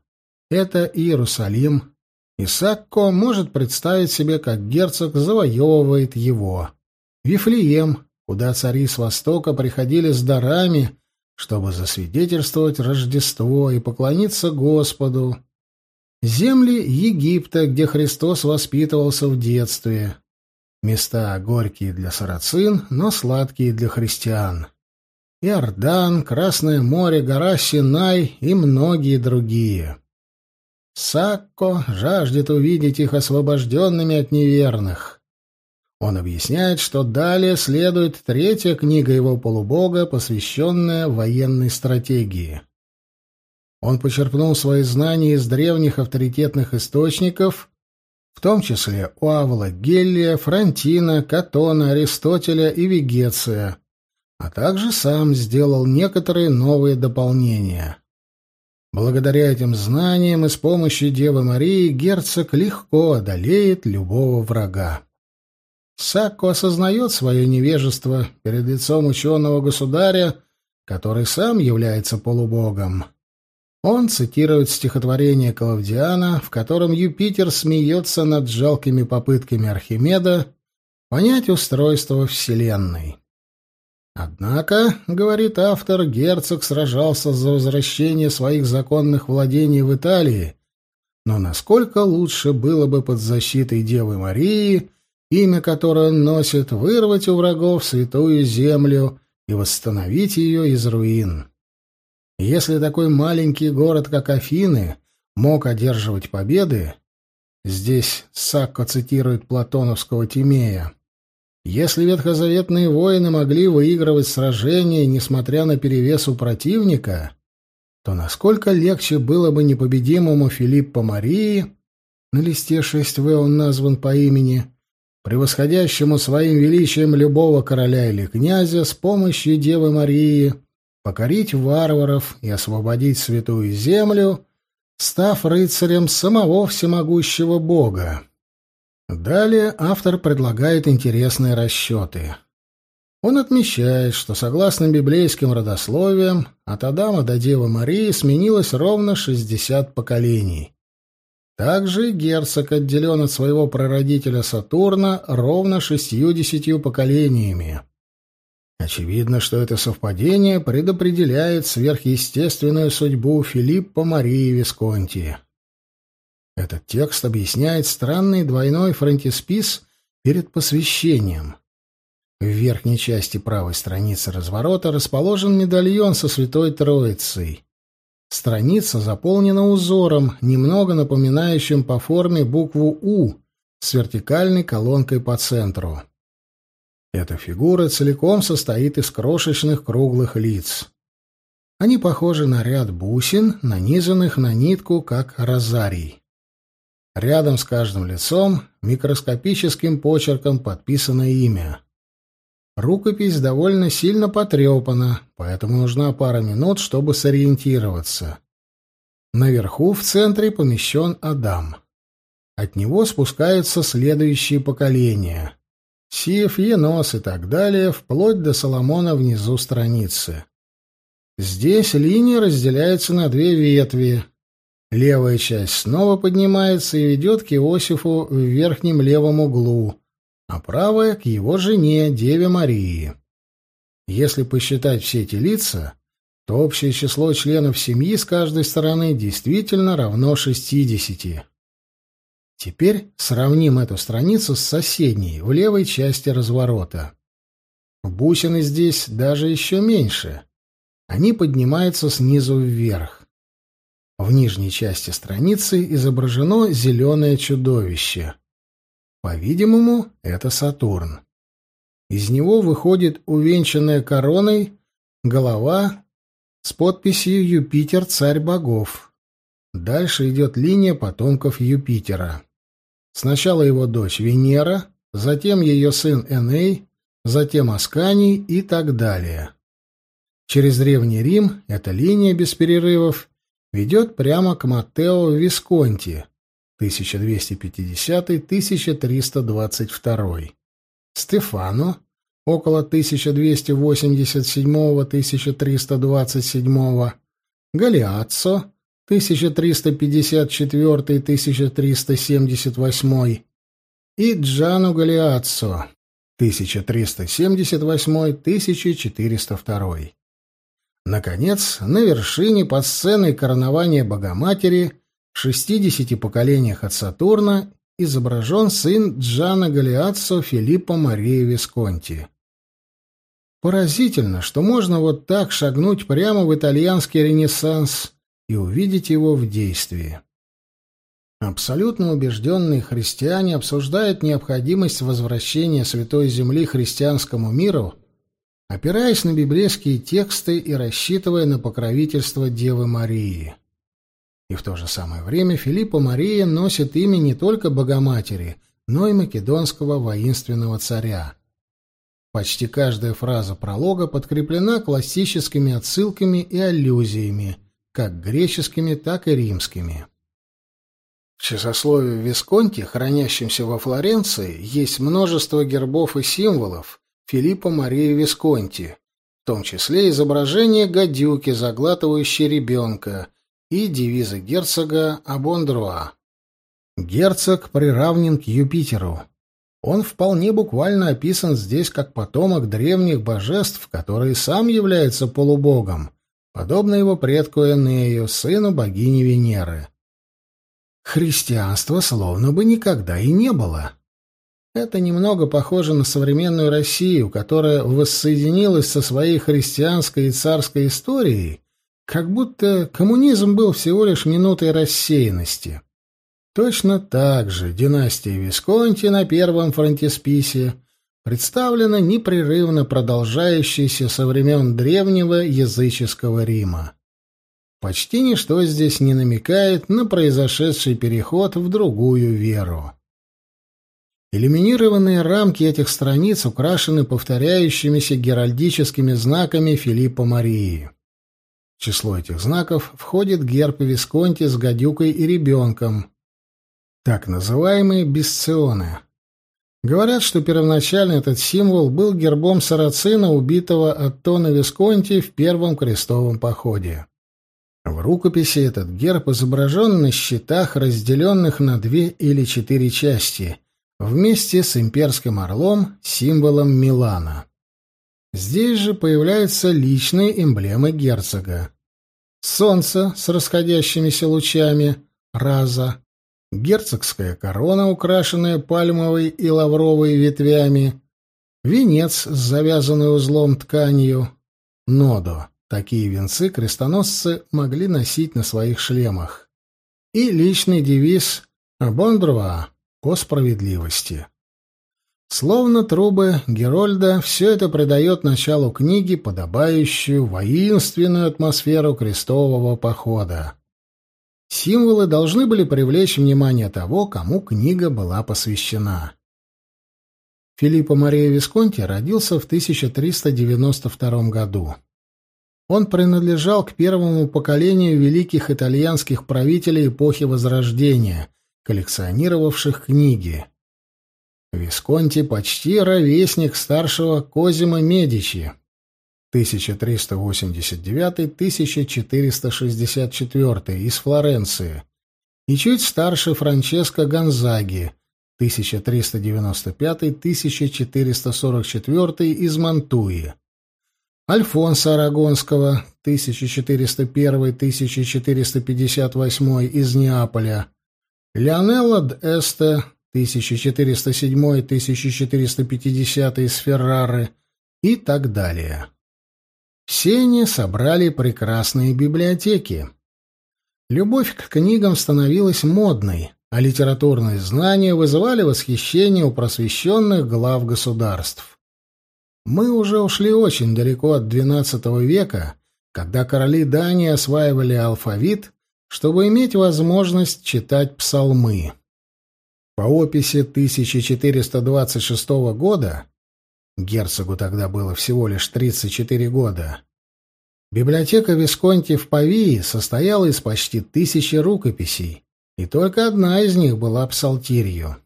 Speaker 1: Это Иерусалим. Исакко может представить себе, как герцог завоевывает его. Вифлеем, куда цари с востока приходили с дарами, чтобы засвидетельствовать Рождество и поклониться Господу. Земли Египта, где Христос воспитывался в детстве. Места горькие для сарацин, но сладкие для христиан. Иордан, Красное море, гора Синай и многие другие. Сакко жаждет увидеть их освобожденными от неверных. Он объясняет, что далее следует третья книга его полубога, посвященная военной стратегии. Он почерпнул свои знания из древних авторитетных источников, в том числе у Авла Гелия, Франтина, Катона, Аристотеля и Вегеция, а также сам сделал некоторые новые дополнения. Благодаря этим знаниям и с помощью Девы Марии герцог легко одолеет любого врага. Сакко осознает свое невежество перед лицом ученого государя, который сам является полубогом. Он цитирует стихотворение Клавдиана, в котором Юпитер смеется над жалкими попытками Архимеда понять устройство Вселенной. Однако, говорит автор, герцог сражался за возвращение своих законных владений в Италии, но насколько лучше было бы под защитой Девы Марии, имя которой он носит, вырвать у врагов святую землю и восстановить ее из руин. Если такой маленький город, как Афины, мог одерживать победы, здесь Сакко цитирует платоновского Тимея, если ветхозаветные воины могли выигрывать сражения, несмотря на перевес у противника, то насколько легче было бы непобедимому Филиппу Марии, на листе 6В он назван по имени, превосходящему своим величием любого короля или князя с помощью Девы Марии, покорить варваров и освободить святую землю, став рыцарем самого всемогущего бога. Далее автор предлагает интересные расчеты. Он отмечает, что согласно библейским родословиям, от Адама до Девы Марии сменилось ровно 60 поколений. Также герцог отделен от своего прародителя Сатурна ровно 60 поколениями. Очевидно, что это совпадение предопределяет сверхъестественную судьбу Филиппа Марии Висконти. Этот текст объясняет странный двойной фронтиспис перед посвящением. В верхней части правой страницы разворота расположен медальон со Святой Троицей. Страница заполнена узором, немного напоминающим по форме букву «У» с вертикальной колонкой по центру. Эта фигура целиком состоит из крошечных круглых лиц. Они похожи на ряд бусин, нанизанных на нитку, как розарий. Рядом с каждым лицом микроскопическим почерком подписано имя. Рукопись довольно сильно потрепана, поэтому нужна пара минут, чтобы сориентироваться. Наверху в центре помещен Адам. От него спускаются следующие поколения. Сиев, Енос и так далее, вплоть до Соломона внизу страницы. Здесь линия разделяется на две ветви. Левая часть снова поднимается и ведет к Иосифу в верхнем левом углу, а правая — к его жене, Деве Марии. Если посчитать все эти лица, то общее число членов семьи с каждой стороны действительно равно 60. Теперь сравним эту страницу с соседней, в левой части разворота. Бусины здесь даже еще меньше. Они поднимаются снизу вверх. В нижней части страницы изображено зеленое чудовище. По-видимому, это Сатурн. Из него выходит увенчанная короной голова с подписью «Юпитер, царь богов». Дальше идет линия потомков Юпитера. Сначала его дочь Венера, затем ее сын Эней, затем Асканий и так далее. Через Древний Рим эта линия без перерывов ведет прямо к Маттео Висконти 1250-1322, Стефано около 1287-1327, Галиаццо 1354-1378 и Джану Галиаццо 1378-1402. Наконец, на вершине под сценой коронования Богоматери в шестидесяти поколениях от Сатурна изображен сын Джана Галиаццо Филиппо Мария Висконти. Поразительно, что можно вот так шагнуть прямо в итальянский ренессанс и увидеть его в действии. Абсолютно убежденные христиане обсуждают необходимость возвращения Святой Земли христианскому миру – опираясь на библейские тексты и рассчитывая на покровительство Девы Марии. И в то же самое время Филиппа Мария носит имя не только Богоматери, но и македонского воинственного царя. Почти каждая фраза пролога подкреплена классическими отсылками и аллюзиями, как греческими, так и римскими. В часословии Висконти, хранящемся во Флоренции, есть множество гербов и символов, Филиппа Марии Висконти, в том числе изображение гадюки, заглатывающей ребенка, и девизы герцога Абондруа. Герцог приравнен к Юпитеру. Он вполне буквально описан здесь как потомок древних божеств, который сам является полубогом, подобно его предку Энею, сыну богини Венеры. Христианства словно бы никогда и не было. Это немного похоже на современную Россию, которая воссоединилась со своей христианской и царской историей, как будто коммунизм был всего лишь минутой рассеянности. Точно так же династия Висконти на первом фронтисписе представлена непрерывно продолжающейся со времен древнего языческого Рима. Почти ничто здесь не намекает на произошедший переход в другую веру. Иллюминированные рамки этих страниц украшены повторяющимися геральдическими знаками Филиппа Марии. В число этих знаков входит герб Висконти с гадюкой и ребенком, так называемые бесционы. Говорят, что первоначально этот символ был гербом сарацина, убитого от Тона Висконти в первом крестовом походе. В рукописи этот герб изображен на щитах, разделенных на две или четыре части, вместе с имперским орлом, символом Милана. Здесь же появляются личные эмблемы герцога. Солнце с расходящимися лучами, раза, герцогская корона, украшенная пальмовой и лавровой ветвями, венец с завязанной узлом тканью, нодо. Такие венцы крестоносцы могли носить на своих шлемах. И личный девиз «Бондруа» по справедливости. Словно трубы Герольда, все это придает началу книги подобающую воинственную атмосферу крестового похода. Символы должны были привлечь внимание того, кому книга была посвящена. Филиппо Мария Висконти родился в 1392 году. Он принадлежал к первому поколению великих итальянских правителей эпохи Возрождения, коллекционировавших книги. Висконти почти ровесник старшего Козима Медичи. 1389-1464 из Флоренции. И чуть старше Франческо Гонзаги. 1395-1444 из Мантуи. Альфонса Арагонского 1401-1458 из Неаполя. Леонелло д'Эсте 1407-1450 из Феррары и так далее. Все они собрали прекрасные библиотеки. Любовь к книгам становилась модной, а литературные знания вызывали восхищение у просвещенных глав государств. Мы уже ушли очень далеко от XII века, когда короли Дании осваивали алфавит чтобы иметь возможность читать псалмы. По описи 1426 года, герцогу тогда было всего лишь 34 года, библиотека Висконти в Павии состояла из почти тысячи рукописей, и только одна из них была псалтирью.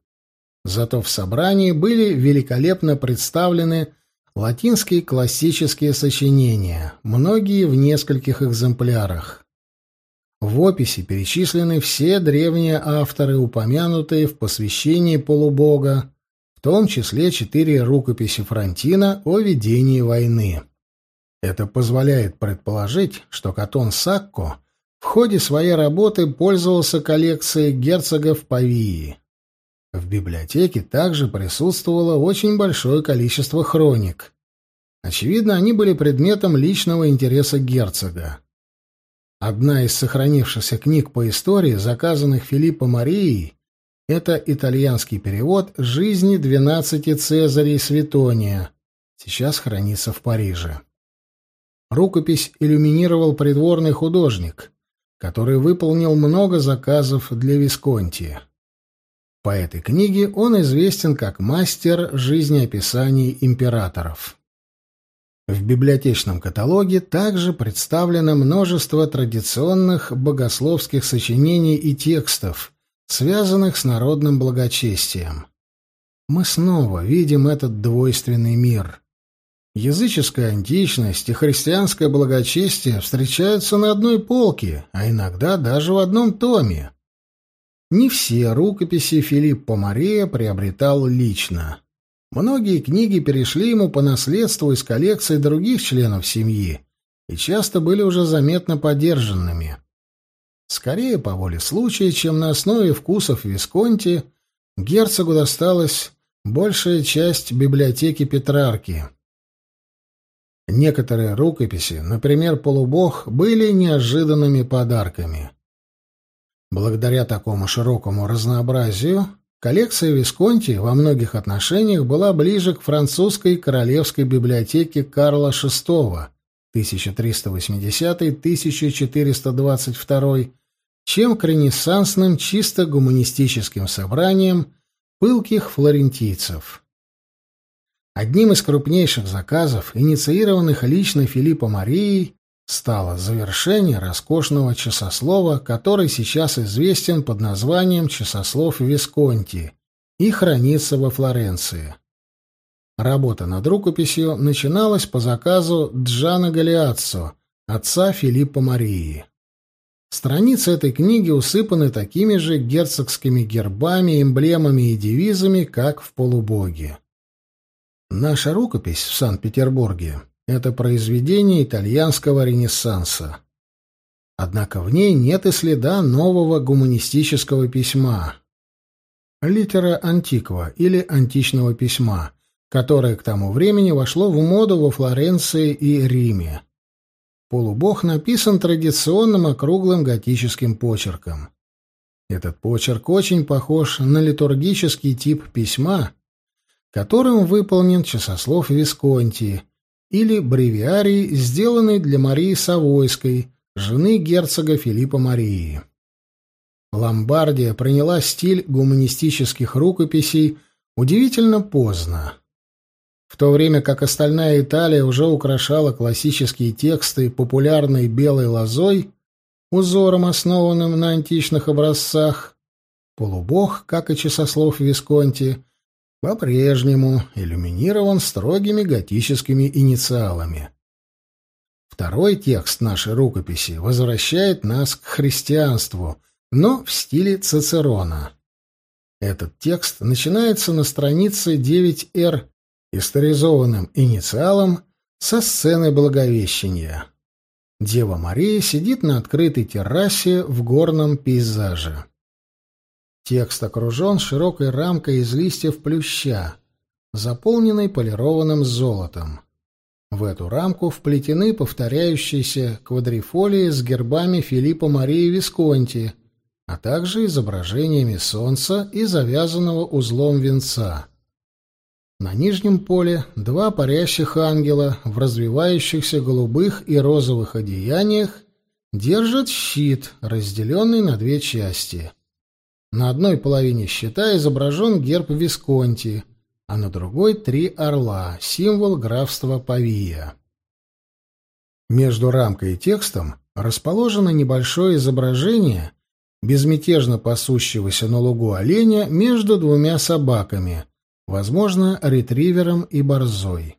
Speaker 1: Зато в собрании были великолепно представлены латинские классические сочинения, многие в нескольких экземплярах. В описи перечислены все древние авторы, упомянутые в посвящении полубога, в том числе четыре рукописи Франтина о ведении войны. Это позволяет предположить, что Катон Сакко в ходе своей работы пользовался коллекцией герцогов Павии. В библиотеке также присутствовало очень большое количество хроник. Очевидно, они были предметом личного интереса герцога. Одна из сохранившихся книг по истории, заказанных Филиппо Марией, это итальянский перевод «Жизни двенадцати Цезарей Светония», сейчас хранится в Париже. Рукопись иллюминировал придворный художник, который выполнил много заказов для Висконти. По этой книге он известен как мастер жизнеописаний императоров. В библиотечном каталоге также представлено множество традиционных богословских сочинений и текстов, связанных с народным благочестием. Мы снова видим этот двойственный мир. Языческая античность и христианское благочестие встречаются на одной полке, а иногда даже в одном томе. Не все рукописи Филиппа Мария приобретал лично. Многие книги перешли ему по наследству из коллекции других членов семьи и часто были уже заметно подержанными. Скорее по воле случая, чем на основе вкусов Висконти, герцогу досталась большая часть библиотеки Петрарки — Некоторые рукописи, например, «Полубог», были неожиданными подарками. Благодаря такому широкому разнообразию коллекция Висконти во многих отношениях была ближе к французской королевской библиотеке Карла VI 1380-1422, чем к ренессансным чисто гуманистическим собраниям пылких флорентийцев. Одним из крупнейших заказов, инициированных лично Филиппом Марией, стало завершение роскошного часослова, который сейчас известен под названием «Часослов Висконти» и хранится во Флоренции. Работа над рукописью начиналась по заказу Джана Галиаццо, отца Филиппа Марии. Страницы этой книги усыпаны такими же герцогскими гербами, эмблемами и девизами, как в «Полубоге». Наша рукопись в Санкт-Петербурге — это произведение итальянского ренессанса. Однако в ней нет и следа нового гуманистического письма. Литера антиква или античного письма, которое к тому времени вошло в моду во Флоренции и Риме. Полубог написан традиционным округлым готическим почерком. Этот почерк очень похож на литургический тип письма, которым выполнен часослов Висконти или бревиарий, сделанный для Марии Савойской, жены герцога Филиппа Марии. Ломбардия приняла стиль гуманистических рукописей удивительно поздно. В то время как остальная Италия уже украшала классические тексты популярной белой лозой, узором, основанным на античных образцах, полубог, как и часослов Висконти, по-прежнему иллюминирован строгими готическими инициалами. Второй текст нашей рукописи возвращает нас к христианству, но в стиле Цицерона. Этот текст начинается на странице 9Р историзованным инициалом со сцены Благовещения. Дева Мария сидит на открытой террасе в горном пейзаже. Текст окружен широкой рамкой из листьев плюща, заполненной полированным золотом. В эту рамку вплетены повторяющиеся квадрифолии с гербами Филиппа Марии Висконти, а также изображениями солнца и завязанного узлом венца. На нижнем поле два парящих ангела в развивающихся голубых и розовых одеяниях держат щит, разделенный на две части — на одной половине щита изображен герб Висконти, а на другой — три орла, символ графства Павия. Между рамкой и текстом расположено небольшое изображение безмятежно пасущегося на лугу оленя между двумя собаками, возможно, ретривером и борзой.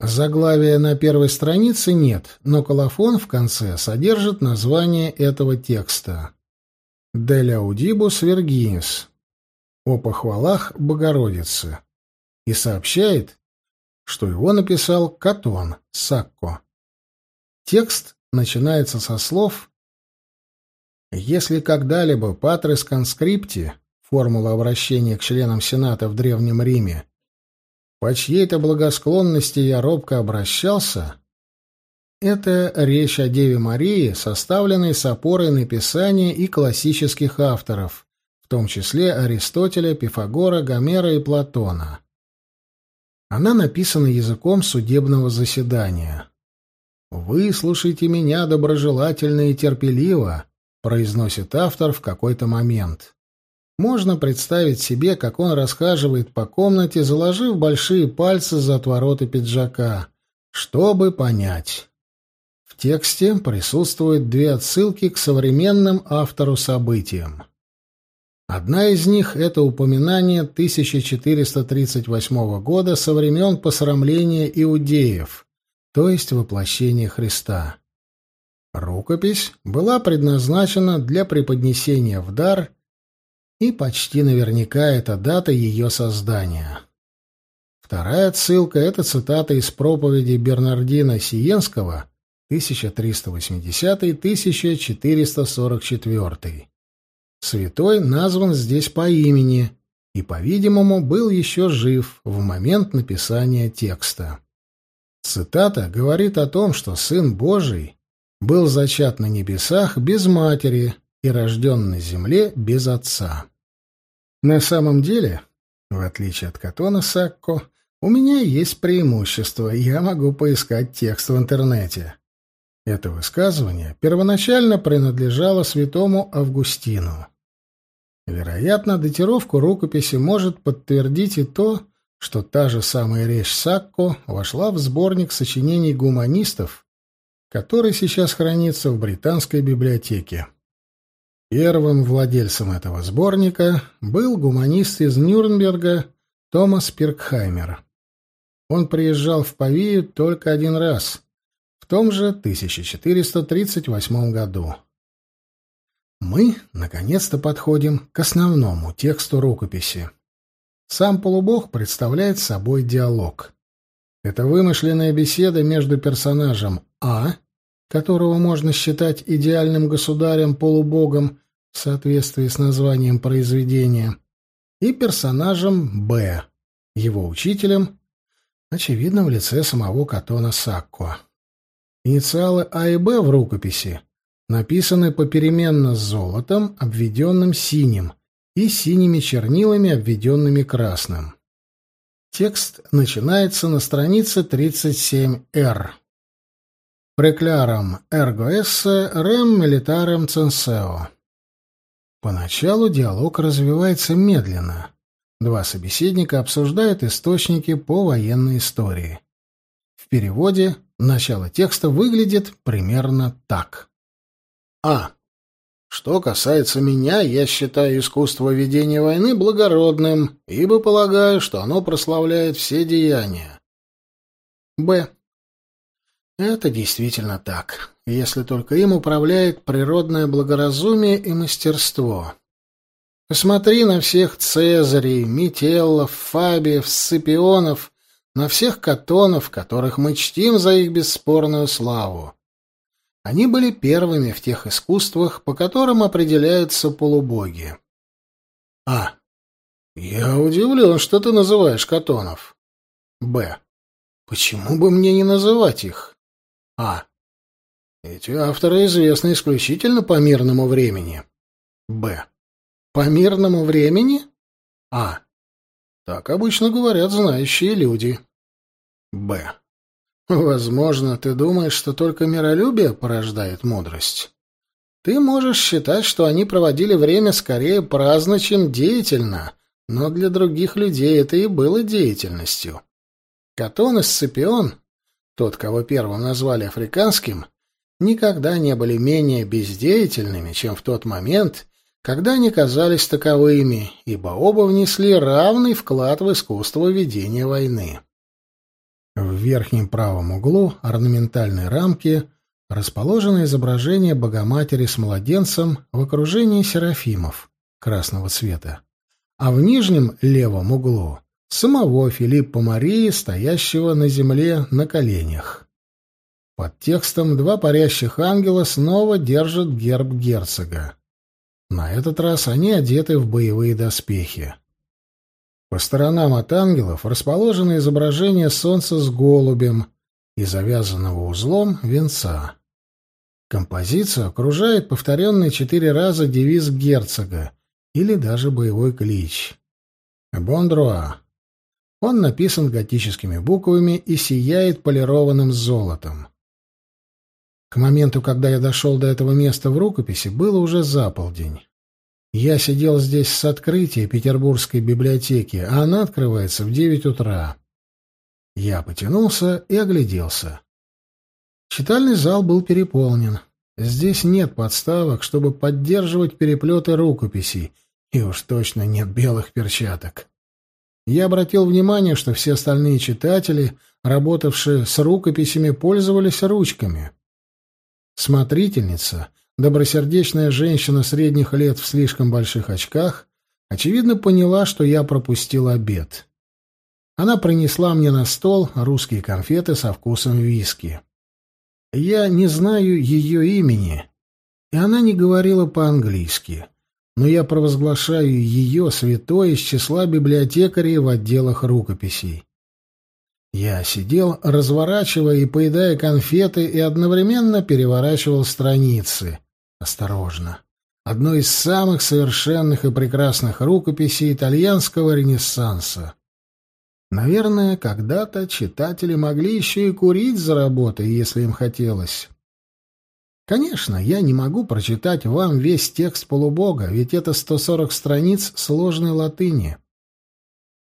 Speaker 1: Заглавия на первой странице нет, но колофон в конце содержит название этого текста. «Дель аудибус Вергинис» о похвалах Богородицы и сообщает, что его написал Катон Сакко. Текст начинается со слов «Если когда-либо патрес конскрипти, формула обращения к членам Сената в Древнем Риме, по чьей-то благосклонности я робко обращался, это речь о Деве Марии, составленной с опорой на Писание и классических авторов, в том числе Аристотеля, Пифагора, Гомера и Платона. Она написана языком судебного заседания. «Выслушайте меня доброжелательно и терпеливо», — произносит автор в какой-то момент. Можно представить себе, как он расхаживает по комнате, заложив большие пальцы за отвороты пиджака, чтобы понять. В тексте присутствуют две отсылки к современным автору событиям. Одна из них — это упоминание 1438 года со времен посрамления иудеев, то есть воплощения Христа. Рукопись была предназначена для преподнесения в дар, и почти наверняка это дата ее создания. Вторая отсылка — это цитата из проповеди Бернардина Сиенского — 1380-1444. Святой назван здесь по имени и, по-видимому, был еще жив в момент написания текста. Цитата говорит о том, что Сын Божий был зачат на небесах без матери и рожден на земле без отца. На самом деле, в отличие от Катона Сакко, у меня есть преимущество, я могу поискать текст в интернете. Это высказывание первоначально принадлежало святому Августину. Вероятно, датировку рукописи может подтвердить и то, что та же самая речь Сакко вошла в сборник сочинений гуманистов, который сейчас хранится в британской библиотеке. Первым владельцем этого сборника был гуманист из Нюрнберга Томас Пиркхаймер. Он приезжал в Павию только один раз, в том же 1438 году. Мы, наконец-то, подходим к основному тексту рукописи. Сам полубог представляет собой диалог. Это вымышленная беседа между персонажем А, которого можно считать идеальным государем-полубогом в соответствии с названием произведения, и персонажем Б, его учителем, очевидно, в лице самого Катона Сакко. Инициалы А и Б в рукописи написаны попеременно с золотом, обведенным синим, и синими чернилами, обведенными красным. Текст начинается на странице 37-р. Прекляром ergo esse rem militarum censeo. Поначалу диалог развивается медленно. Два собеседника обсуждают источники по военной истории. В переводе начало текста выглядит примерно так. А. Что касается меня, я считаю искусство ведения войны благородным, ибо полагаю, что оно прославляет все деяния. Б. Это действительно так, если только им управляет природное благоразумие и мастерство. Посмотри на всех Цезарей, Метеллов, Фабиев, Сципионов на всех катонов, которых мы чтим за их бесспорную славу. Они были первыми в тех искусствах, по которым определяются полубоги. А. Я удивлен, что ты называешь катонов. Б. Почему бы мне не называть их? А. Эти авторы известны исключительно по мирному времени. Б. По мирному времени? А. Так обычно говорят знающие люди. Б. Возможно, ты думаешь, что только миролюбие порождает мудрость. Ты можешь считать, что они проводили время скорее праздно, чем деятельно, но для других людей это и было деятельностью. Катон и Сципион, тот, кого первым назвали африканским, никогда не были менее бездеятельными, чем в тот момент, когда они казались таковыми, ибо оба внесли равный вклад в искусство ведения войны. В верхнем правом углу орнаментальной рамки расположено изображение Богоматери с младенцем в окружении серафимов красного цвета, а в нижнем левом углу самого Филиппа Марии, стоящего на земле на коленях. Под текстом два парящих ангела снова держат герб герцога. На этот раз они одеты в боевые доспехи. По сторонам от ангелов расположено изображение солнца с голубем и завязанного узлом венца. Композицию окружает повторенный четыре раза девиз герцога или даже боевой клич. «Бондруа». Он написан готическими буквами и сияет полированным золотом. К моменту, когда я дошел до этого места в рукописи, было уже заполдень. Я сидел здесь с открытия Петербургской библиотеки, а она открывается в девять утра. Я потянулся и огляделся. Читальный зал был переполнен. Здесь нет подставок, чтобы поддерживать переплеты рукописей, и уж точно нет белых перчаток. Я обратил внимание, что все остальные читатели, работавшие с рукописями, пользовались ручками. Смотрительница, добросердечная женщина средних лет в слишком больших очках, очевидно поняла, что я пропустил обед. Она принесла мне на стол русские конфеты со вкусом виски. Я не знаю ее имени, и она не говорила по-английски, но я провозглашаю ее святой из числа библиотекарей в отделах рукописей. Я сидел, разворачивая и поедая конфеты, и одновременно переворачивал страницы. Осторожно. Одной из самых совершенных и прекрасных рукописей итальянского ренессанса. Наверное, когда-то читатели могли еще и курить за работой, если им хотелось. Конечно, я не могу прочитать вам весь текст полубога, ведь это 140 страниц сложной латыни.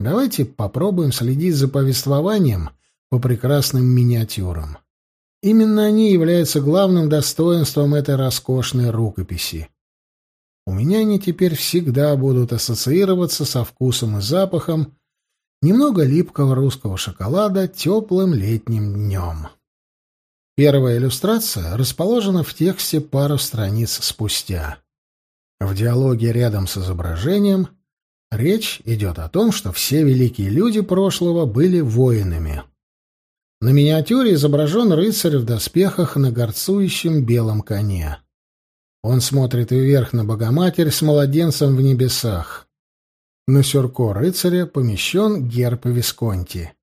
Speaker 1: Давайте попробуем следить за повествованием по прекрасным миниатюрам. Именно они являются главным достоинством этой роскошной рукописи. У меня они теперь всегда будут ассоциироваться со вкусом и запахом немного липкого русского шоколада теплым летним днем. Первая иллюстрация расположена в тексте пару страниц спустя. В диалоге рядом с изображением Речь идет о том, что все великие люди прошлого были воинами. На миниатюре изображен рыцарь в доспехах на горцующем белом коне. Он смотрит вверх на Богоматерь с младенцем в небесах. На сюрко рыцаря помещен герб Висконти.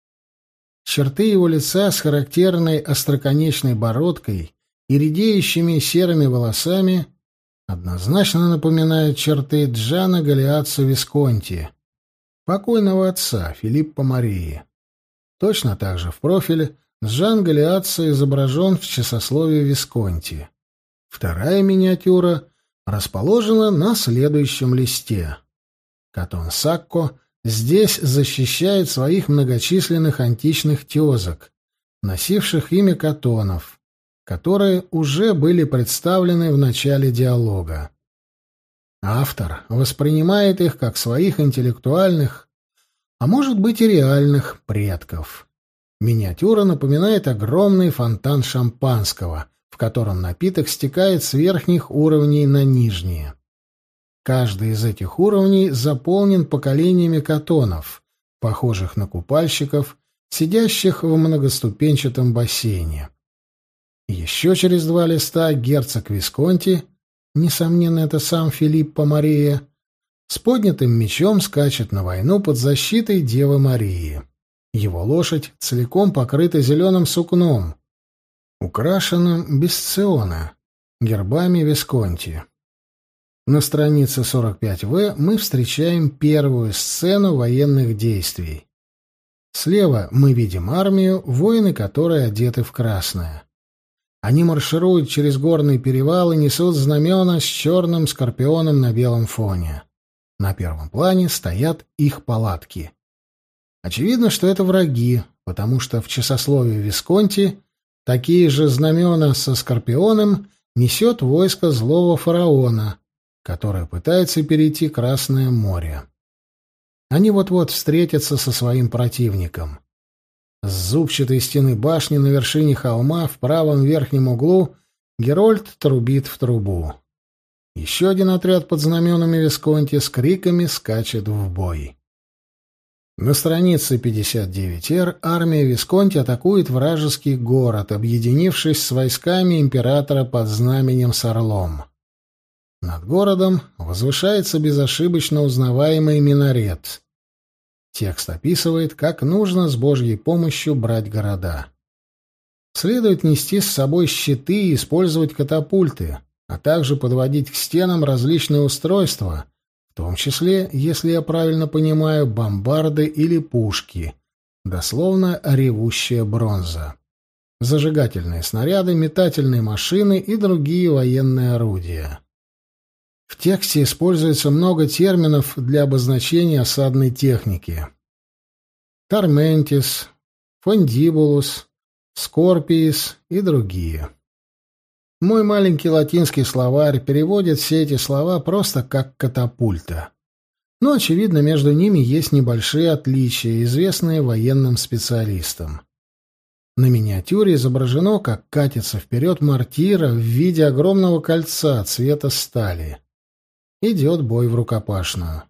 Speaker 1: Черты его лица с характерной остроконечной бородкой и редеющими серыми волосами однозначно напоминают черты Джана Галиатца Висконти, покойного отца Филиппа Марии. Точно так же в профиле Джан Галиатца изображен в часословии Висконти. Вторая миниатюра расположена на следующем листе. Катон Сакко здесь защищает своих многочисленных античных тезок, носивших имя Катонов, которые уже были представлены в начале диалога. Автор воспринимает их как своих интеллектуальных, а может быть и реальных предков. Миниатюра напоминает огромный фонтан шампанского, в котором напиток стекает с верхних уровней на нижние. Каждый из этих уровней заполнен поколениями катонов, похожих на купальщиков, сидящих в многоступенчатом бассейне. Еще через два листа герцог Висконти, несомненно, это сам Филиппо Мария, с поднятым мечом скачет на войну под защитой Девы Марии. Его лошадь целиком покрыта зеленым сукном, украшенным бесциона, гербами Висконти. На странице 45В мы встречаем первую сцену военных действий. Слева мы видим армию, воины которой одеты в красное. Они маршируют через горный перевал и несут знамена с черным скорпионом на белом фоне. На первом плане стоят их палатки. Очевидно, что это враги, потому что в часословии Висконти такие же знамена со скорпионом несет войско злого фараона, которое пытается перейти Красное море. Они вот-вот встретятся со своим противником. С зубчатой стены башни на вершине холма в правом верхнем углу Герольд трубит в трубу. Еще один отряд под знаменами Висконти с криками скачет в бой. На странице 59-р армия Висконти атакует вражеский город, объединившись с войсками императора под знаменем с орлом. Над городом возвышается безошибочно узнаваемый минарет. Текст описывает, как нужно с Божьей помощью брать города. Следует нести с собой щиты и использовать катапульты, а также подводить к стенам различные устройства, в том числе, если я правильно понимаю, бомбарды или пушки, дословно ревущая бронза, зажигательные снаряды, метательные машины и другие военные орудия. В тексте используется много терминов для обозначения осадной техники. Торментис, фондибулус, скорпиис и другие. Мой маленький латинский словарь переводит все эти слова просто как катапульта. Но, очевидно, между ними есть небольшие отличия, известные военным специалистам. На миниатюре изображено, как катится вперед мортира в виде огромного кольца цвета стали. Идет бой в рукопашную.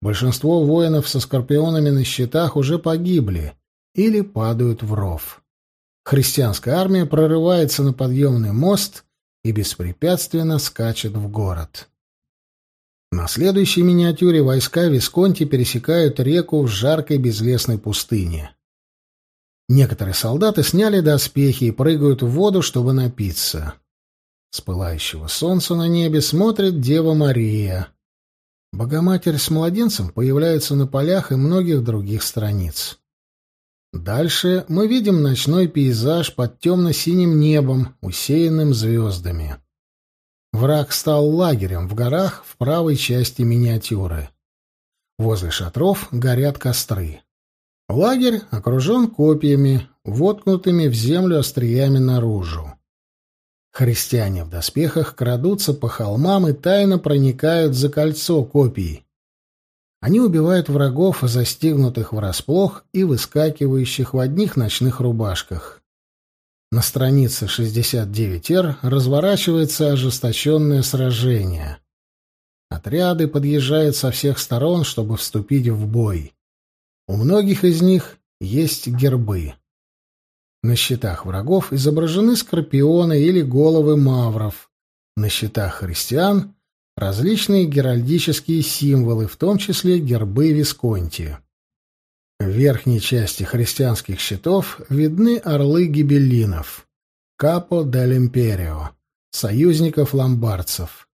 Speaker 1: Большинство воинов со скорпионами на щитах уже погибли или падают в ров. Христианская армия прорывается на подъемный мост и беспрепятственно скачет в город. На следующей миниатюре войска Висконти пересекают реку в жаркой безлесной пустыне. Некоторые солдаты сняли доспехи и прыгают в воду, чтобы напиться. С пылающего солнца на небе смотрит Дева Мария. Богоматерь с младенцем появляются на полях и многих других страниц. Дальше мы видим ночной пейзаж под темно-синим небом, усеянным звездами. Враг стал лагерем в горах в правой части миниатюры. Возле шатров горят костры. Лагерь окружен копьями, воткнутыми в землю остриями наружу. Христиане в доспехах крадутся по холмам и тайно проникают за кольцо копий. Они убивают врагов, застигнутых врасплох и выскакивающих в одних ночных рубашках. На странице 69-р разворачивается ожесточенное сражение. Отряды подъезжают со всех сторон, чтобы вступить в бой. У многих из них есть гербы. На щитах врагов изображены скорпионы или головы мавров. На щитах христиан различные геральдические символы, в том числе гербы Висконти. В верхней части христианских щитов видны орлы гибеллинов, капо дель империо, союзников ломбардцев.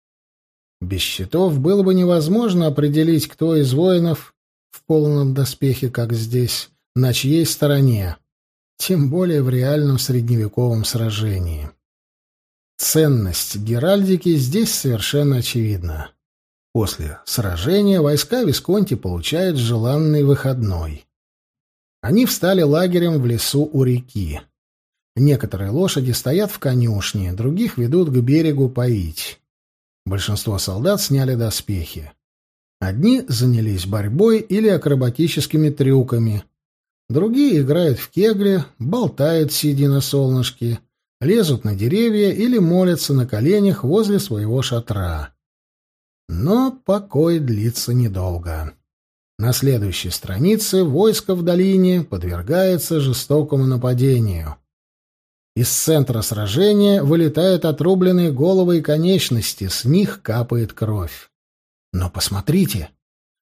Speaker 1: Без щитов было бы невозможно определить, кто из воинов в полном доспехе, как здесь, на чьей стороне, тем более в реальном средневековом сражении. Ценность геральдики здесь совершенно очевидна. После сражения войска Висконти получают желанный выходной. Они встали лагерем в лесу у реки. Некоторые лошади стоят в конюшне, других ведут к берегу поить. Большинство солдат сняли доспехи. Одни занялись борьбой или акробатическими трюками. Другие играют в кегли, болтают, сидя на солнышке, лезут на деревья или молятся на коленях возле своего шатра. Но покой длится недолго. На следующей странице войско в долине подвергается жестокому нападению. Из центра сражения вылетают отрубленные головы и конечности, с них капает кровь. Но посмотрите,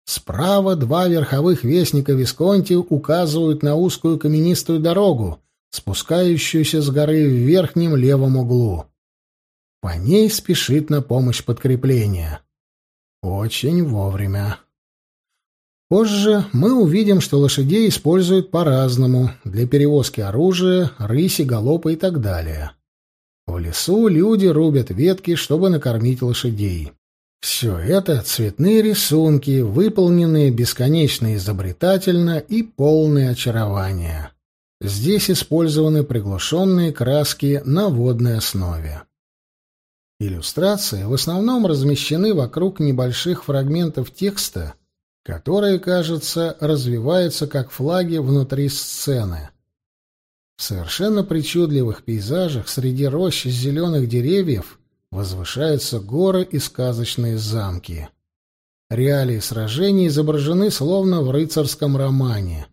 Speaker 1: справа два верховых вестника Висконти указывают на узкую каменистую дорогу, спускающуюся с горы в верхнем левом углу. По ней спешит на помощь подкрепление. Очень вовремя. Позже мы увидим, что лошадей используют по-разному для перевозки оружия, рыси, галопа и так далее. В лесу люди рубят ветки, чтобы накормить лошадей. Все это цветные рисунки, выполненные бесконечно изобретательно и полные очарования. Здесь использованы приглушенные краски на водной основе. Иллюстрации в основном размещены вокруг небольших фрагментов текста, которые, кажется, развиваются как флаги внутри сцены. В совершенно причудливых пейзажах среди рощ зеленых деревьев возвышаются горы и сказочные замки. Реалии сражений изображены словно в рыцарском романе.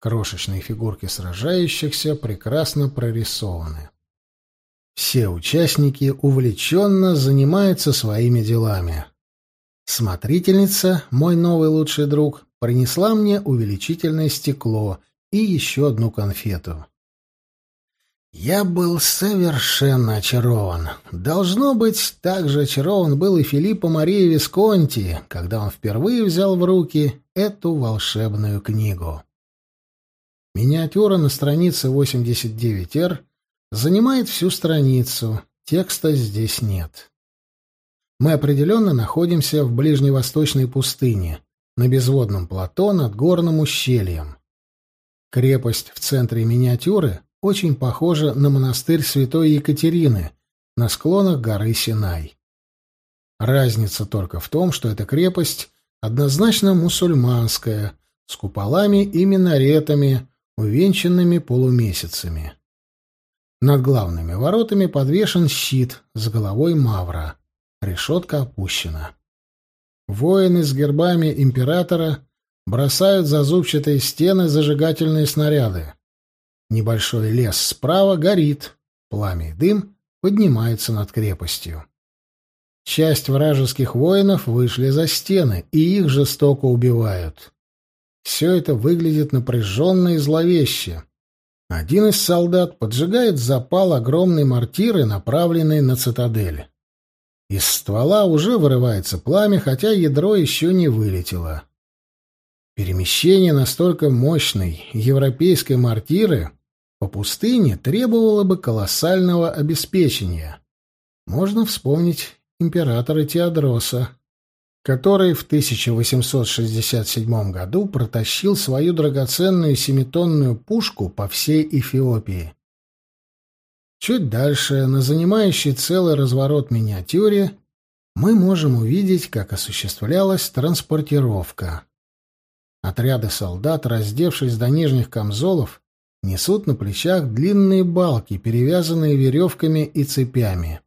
Speaker 1: Крошечные фигурки сражающихся прекрасно прорисованы. Все участники увлеченно занимаются своими делами. Смотрительница, мой новый лучший друг, принесла мне увеличительное стекло и еще одну конфету. Я был совершенно очарован. Должно быть, так же очарован был и Филиппо Мария Висконти, когда он впервые взял в руки эту волшебную книгу. Миниатюра на странице 89R занимает всю страницу, текста здесь нет. Мы определенно находимся в ближневосточной пустыне, на безводном плато над горным ущельем. Крепость в центре миниатюры очень похожа на монастырь святой Екатерины на склонах горы Синай. Разница только в том, что эта крепость однозначно мусульманская, с куполами и минаретами, увенчанными полумесяцами. Над главными воротами подвешен щит с головой мавра. Решетка опущена. Воины с гербами императора бросают за зубчатые стены зажигательные снаряды. Небольшой лес справа горит, пламя и дым поднимаются над крепостью. Часть вражеских воинов вышли за стены, и их жестоко убивают. Все это выглядит напряженно и зловеще. Один из солдат поджигает запал огромной мортиры, направленной на цитадель. Из ствола уже вырывается пламя, хотя ядро еще не вылетело. Перемещение настолько мощной европейской мортиры по пустыне требовало бы колоссального обеспечения. Можно вспомнить императора Теодроса, который в 1867 году протащил свою драгоценную семитонную пушку по всей Эфиопии. Чуть дальше, на занимающей целый разворот миниатюре, мы можем увидеть, как осуществлялась транспортировка. Отряды солдат, раздевшись до нижних камзолов, несут на плечах длинные балки, перевязанные веревками и цепями.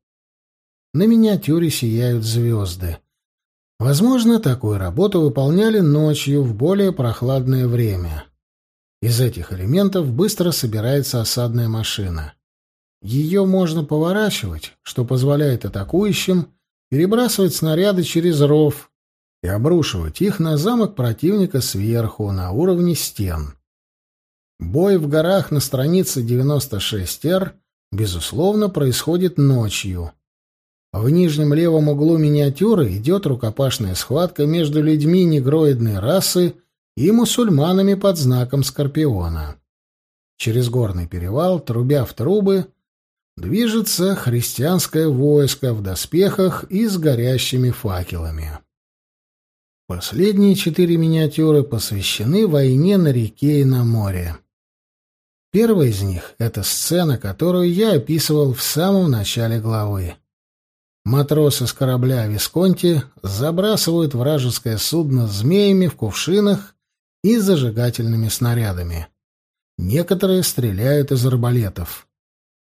Speaker 1: На миниатюре сияют звезды. Возможно, такую работу выполняли ночью в более прохладное время. Из этих элементов быстро собирается осадная машина. Ее можно поворачивать, что позволяет атакующим перебрасывать снаряды через ров, и обрушивать их на замок противника сверху, на уровне стен. Бой в горах на странице 96-Р, безусловно, происходит ночью. В нижнем левом углу миниатюры идет рукопашная схватка между людьми негроидной расы и мусульманами под знаком Скорпиона. Через горный перевал, трубя в трубы, движется христианское войско в доспехах и с горящими факелами. Последние четыре миниатюры посвящены войне на реке и на море. Первая из них — это сцена, которую я описывал в самом начале главы. Матросы с корабля «Висконти» забрасывают вражеское судно змеями в кувшинах и зажигательными снарядами. Некоторые стреляют из арбалетов.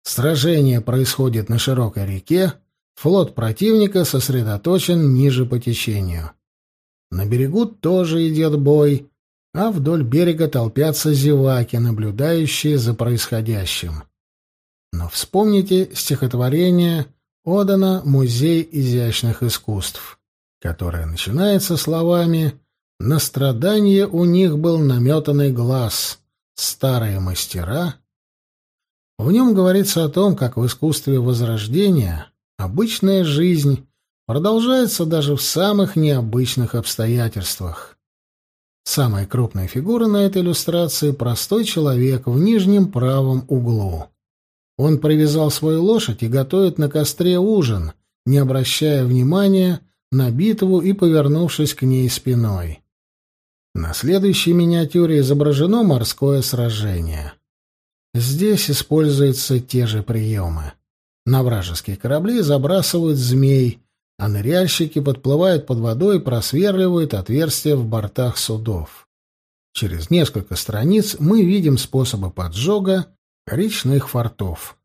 Speaker 1: Сражение происходит на широкой реке, флот противника сосредоточен ниже по течению. На берегу тоже идет бой, а вдоль берега толпятся зеваки, наблюдающие за происходящим. Но вспомните стихотворение «Одана музей изящных искусств», которое начинается словами «На страдание у них был наметанный глаз, старые мастера». В нем говорится о том, как в искусстве Возрождения обычная жизнь продолжается даже в самых необычных обстоятельствах. Самая крупная фигура на этой иллюстрации — простой человек в нижнем правом углу. Он привязал свою лошадь и готовит на костре ужин, не обращая внимания на битву и повернувшись к ней спиной. На следующей миниатюре изображено морское сражение. Здесь используются те же приемы. На вражеские корабли забрасывают змей, а ныряльщики подплывают под водой и просверливают отверстия в бортах судов. Через несколько страниц мы видим способы поджога речных фортов.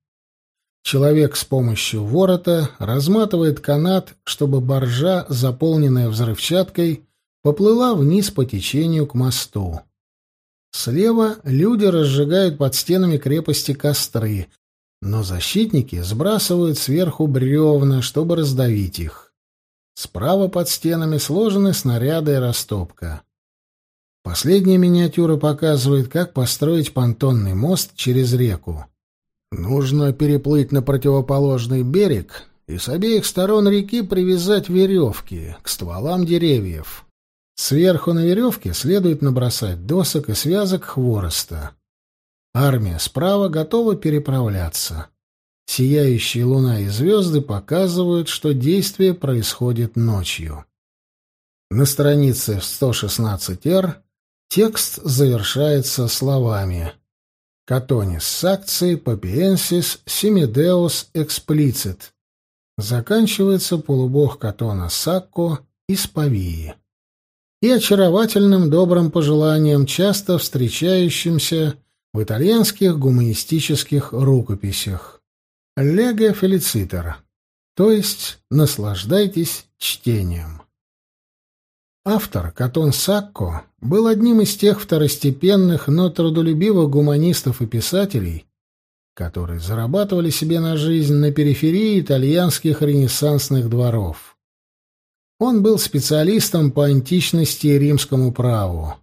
Speaker 1: Человек с помощью ворота разматывает канат, чтобы боржа, заполненная взрывчаткой, поплыла вниз по течению к мосту. Слева люди разжигают под стенами крепости костры, но защитники сбрасывают сверху бревна, чтобы раздавить их. Справа под стенами сложены снаряды и растопка. Последняя миниатюра показывает, как построить понтонный мост через реку. Нужно переплыть на противоположный берег и с обеих сторон реки привязать веревки к стволам деревьев. Сверху на веревке следует набросать досок и связок хвороста. Армия справа готова переправляться. Сияющие луна и звезды показывают, что действие происходит ночью. На странице 116-р текст завершается словами «Катонис сакций папиенсис семидеус эксплицит». Заканчивается полубог Катона Сакко из Павии. И очаровательным добрым пожеланием, часто встречающимся в итальянских гуманистических рукописях. Лего фелицитер, то есть наслаждайтесь чтением. Автор Катон Сакко был одним из тех второстепенных, но трудолюбивых гуманистов и писателей, которые зарабатывали себе на жизнь на периферии итальянских ренессансных дворов. Он был специалистом по античности и римскому праву.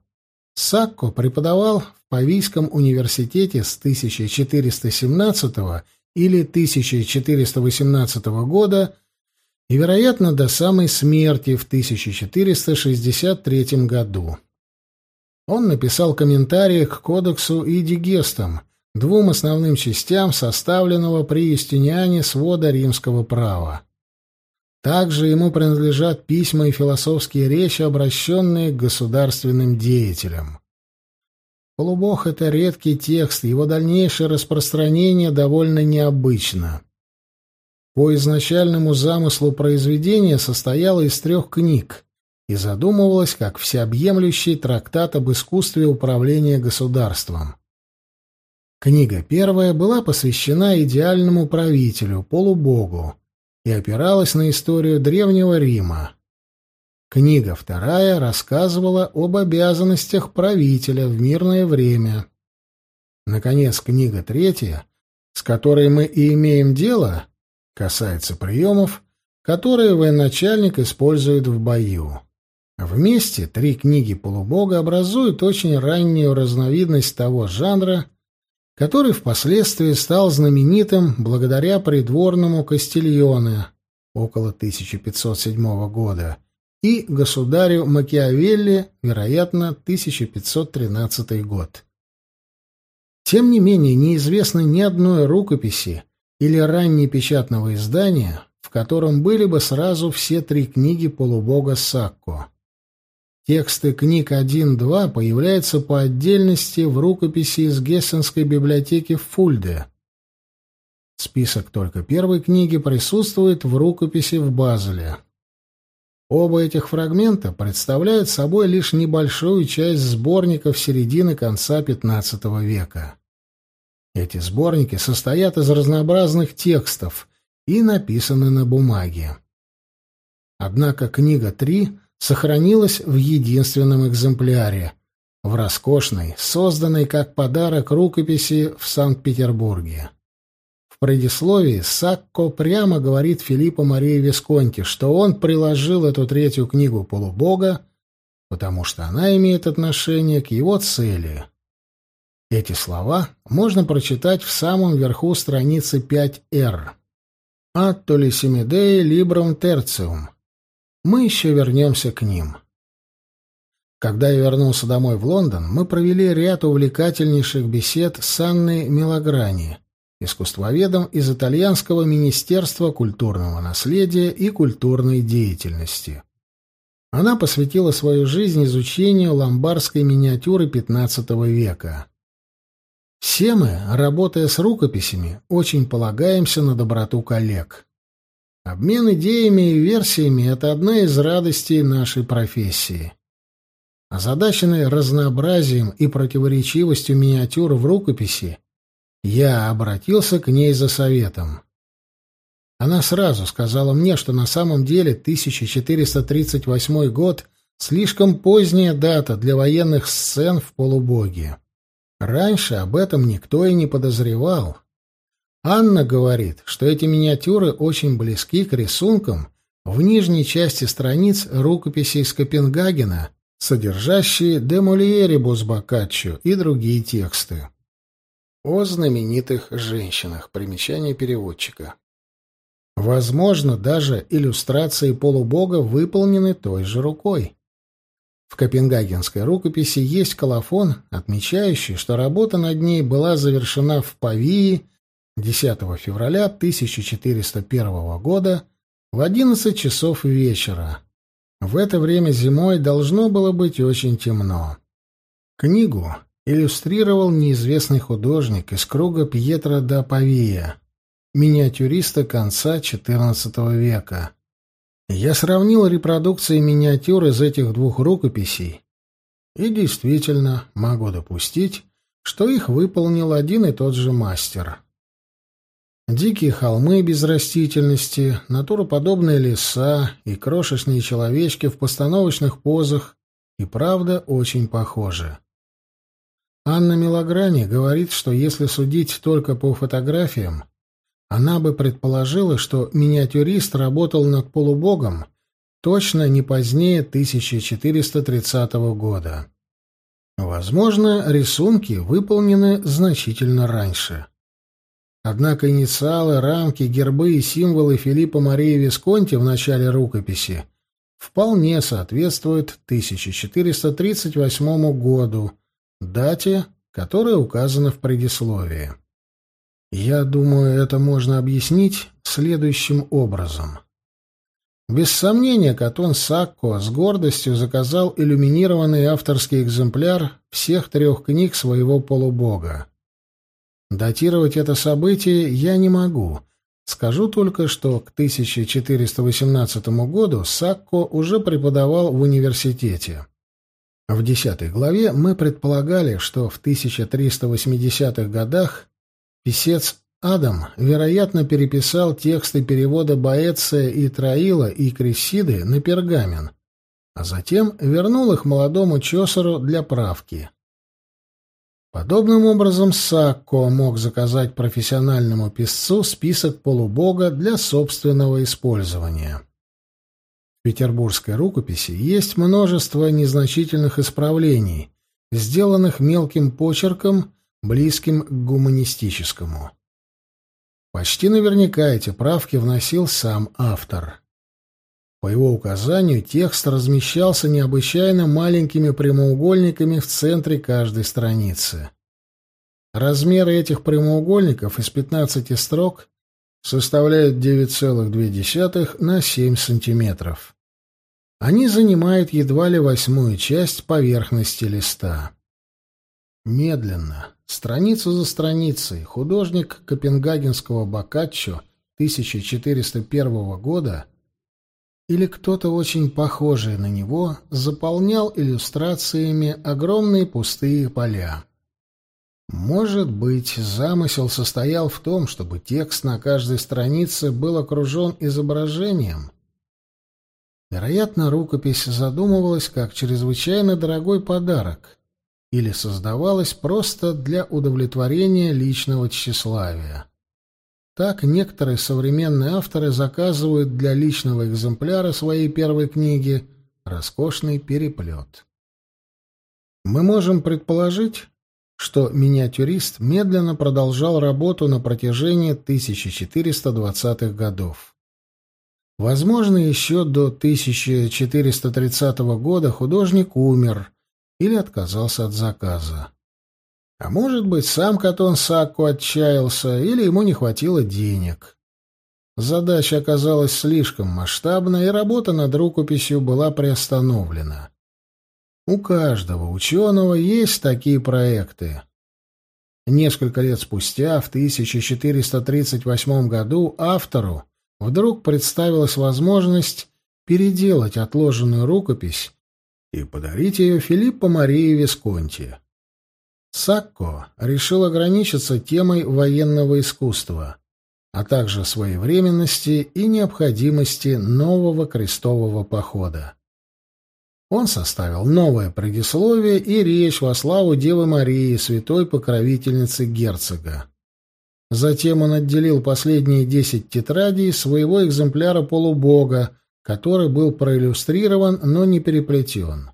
Speaker 1: Сакко преподавал в Павийском университете с 1417 или 1418 года и, вероятно, до самой смерти в 1463 году. Он написал комментарии к кодексу и дигестам, двум основным частям составленного при Юстиниане свода римского права. Также ему принадлежат письма и философские речи, обращенные к государственным деятелям. Полубог — это редкий текст, его дальнейшее распространение довольно необычно. По изначальному замыслу произведение состояло из трех книг и задумывалось как всеобъемлющий трактат об искусстве управления государством. Книга первая была посвящена идеальному правителю, полубогу, и опиралась на историю Древнего Рима. Книга вторая рассказывала об обязанностях правителя в мирное время. Наконец, книга третья, с которой мы и имеем дело, касается приемов, которые военачальник использует в бою. Вместе три книги полубога образуют очень раннюю разновидность того жанра, который впоследствии стал знаменитым благодаря придворному Кастильоне около 1507 года и государю Макиавелли, вероятно, 1513 год. Тем не менее, неизвестно ни одной рукописи или раннепечатного издания, в котором были бы сразу все три книги полубога Сакко. Тексты книг 1-2 появляются по отдельности в рукописи из Гессенской библиотеки в Фульде. Список только первой книги присутствует в рукописи в Базеле. Оба этих фрагмента представляют собой лишь небольшую часть сборников середины-конца XV века. Эти сборники состоят из разнообразных текстов и написаны на бумаге. Однако книга 3 сохранилась в единственном экземпляре, в роскошной, созданной как подарок рукописи в Санкт-Петербурге. В предисловии Сакко прямо говорит Филиппу Марии Висконти, что он приложил эту третью книгу полубога, потому что она имеет отношение к его цели. Эти слова можно прочитать в самом верху страницы 5-р. «Аттоли семидеи либром терциум» Мы еще вернемся к ним. Когда я вернулся домой в Лондон, мы провели ряд увлекательнейших бесед с Анной Мелаграни, искусствоведом из Итальянского министерства культурного наследия и культурной деятельности. Она посвятила свою жизнь изучению ломбардской миниатюры XV века. Все мы, работая с рукописями, очень полагаемся на доброту коллег. Обмен идеями и версиями — это одна из радостей нашей профессии. Озадаченный разнообразием и противоречивостью миниатюр в рукописи, я обратился к ней за советом. Она сразу сказала мне, что на самом деле 1438 год Слишком поздняя дата для военных сцен в полубоге. Раньше об этом никто и не подозревал. Анна говорит, что эти миниатюры очень близки к рисункам в нижней части страниц рукописей из Копенгагена, содержащие «De Molieribus Boccaccio» и другие тексты. О знаменитых женщинах. Примечание переводчика. Возможно, даже иллюстрации полубога выполнены той же рукой. В копенгагенской рукописи есть колофон, отмечающий, что работа над ней была завершена в Павии 10 февраля 1401 года в 11 часов вечера. В это время зимой должно было быть очень темно. Книгу иллюстрировал неизвестный художник из круга Пьетро да Павия, миниатюриста конца XIV века. Я сравнил репродукции миниатюр из этих двух рукописей и действительно могу допустить, что их выполнил один и тот же мастер. Дикие холмы без растительности, натуроподобные леса и крошечные человечки в постановочных позах и правда очень похожи. Анна Милограни говорит, что если судить только по фотографиям, она бы предположила, что миниатюрист работал над полубогом точно не позднее 1430 года. Возможно, рисунки выполнены значительно раньше. Однако инициалы, рамки, гербы и символы Филиппа Марии Висконти в начале рукописи вполне соответствуют 1438 году, дате, которая указана в предисловии. Я думаю, это можно объяснить следующим образом. Без сомнения, Катон Сакко с гордостью заказал иллюминированный авторский экземпляр всех трех книг своего полубога. Датировать это событие я не могу. Скажу только, что к 1418 году Сакко уже преподавал в университете. В десятой главе мы предполагали, что в 1380-х годах Писец Адам, вероятно, переписал тексты перевода Боэция и Троила и Крисиды на пергамен, а затем вернул их молодому Чосеру для правки. Подобным образом Сакко мог заказать профессиональному писцу список полубога для собственного использования. В петербургской рукописи есть множество незначительных исправлений, сделанных мелким почерком близким к гуманистическому. Почти наверняка эти правки вносил сам автор. По его указанию текст размещался необычайно маленькими прямоугольниками в центре каждой страницы. Размеры этих прямоугольников из 15 строк составляют 9,2 на 7 сантиметров. Они занимают едва ли восьмую часть поверхности листа. Медленно, страницу за страницей, художник копенгагенского Боккаччо 1401 года или кто-то очень похожий на него заполнял иллюстрациями огромные пустые поля. Может быть, замысел состоял в том, чтобы текст на каждой странице был окружен изображением. Вероятно, рукопись задумывалась как чрезвычайно дорогой подарок, или создавалась просто для удовлетворения личного тщеславия. Так некоторые современные авторы заказывают для личного экземпляра своей первой книги роскошный переплет. Мы можем предположить, что миниатюрист медленно продолжал работу на протяжении 1420-х годов. Возможно, еще до 1430 года художник умер, или отказался от заказа. А может быть, сам Катон Сакку отчаялся, или ему не хватило денег. Задача оказалась слишком масштабна, и работа над рукописью была приостановлена. У каждого ученого есть такие проекты. Несколько лет спустя, в 1438 году, автору вдруг представилась возможность переделать отложенную рукопись и подарить ее Филиппо Марии Висконти. Сакко решил ограничиться темой военного искусства, а также своевременности и необходимости нового крестового похода. Он составил новое предисловие и речь во славу Девы Марии, святой покровительницы герцога. Затем он отделил последние десять тетрадей своего экземпляра полубога, который был проиллюстрирован, но не переплетен.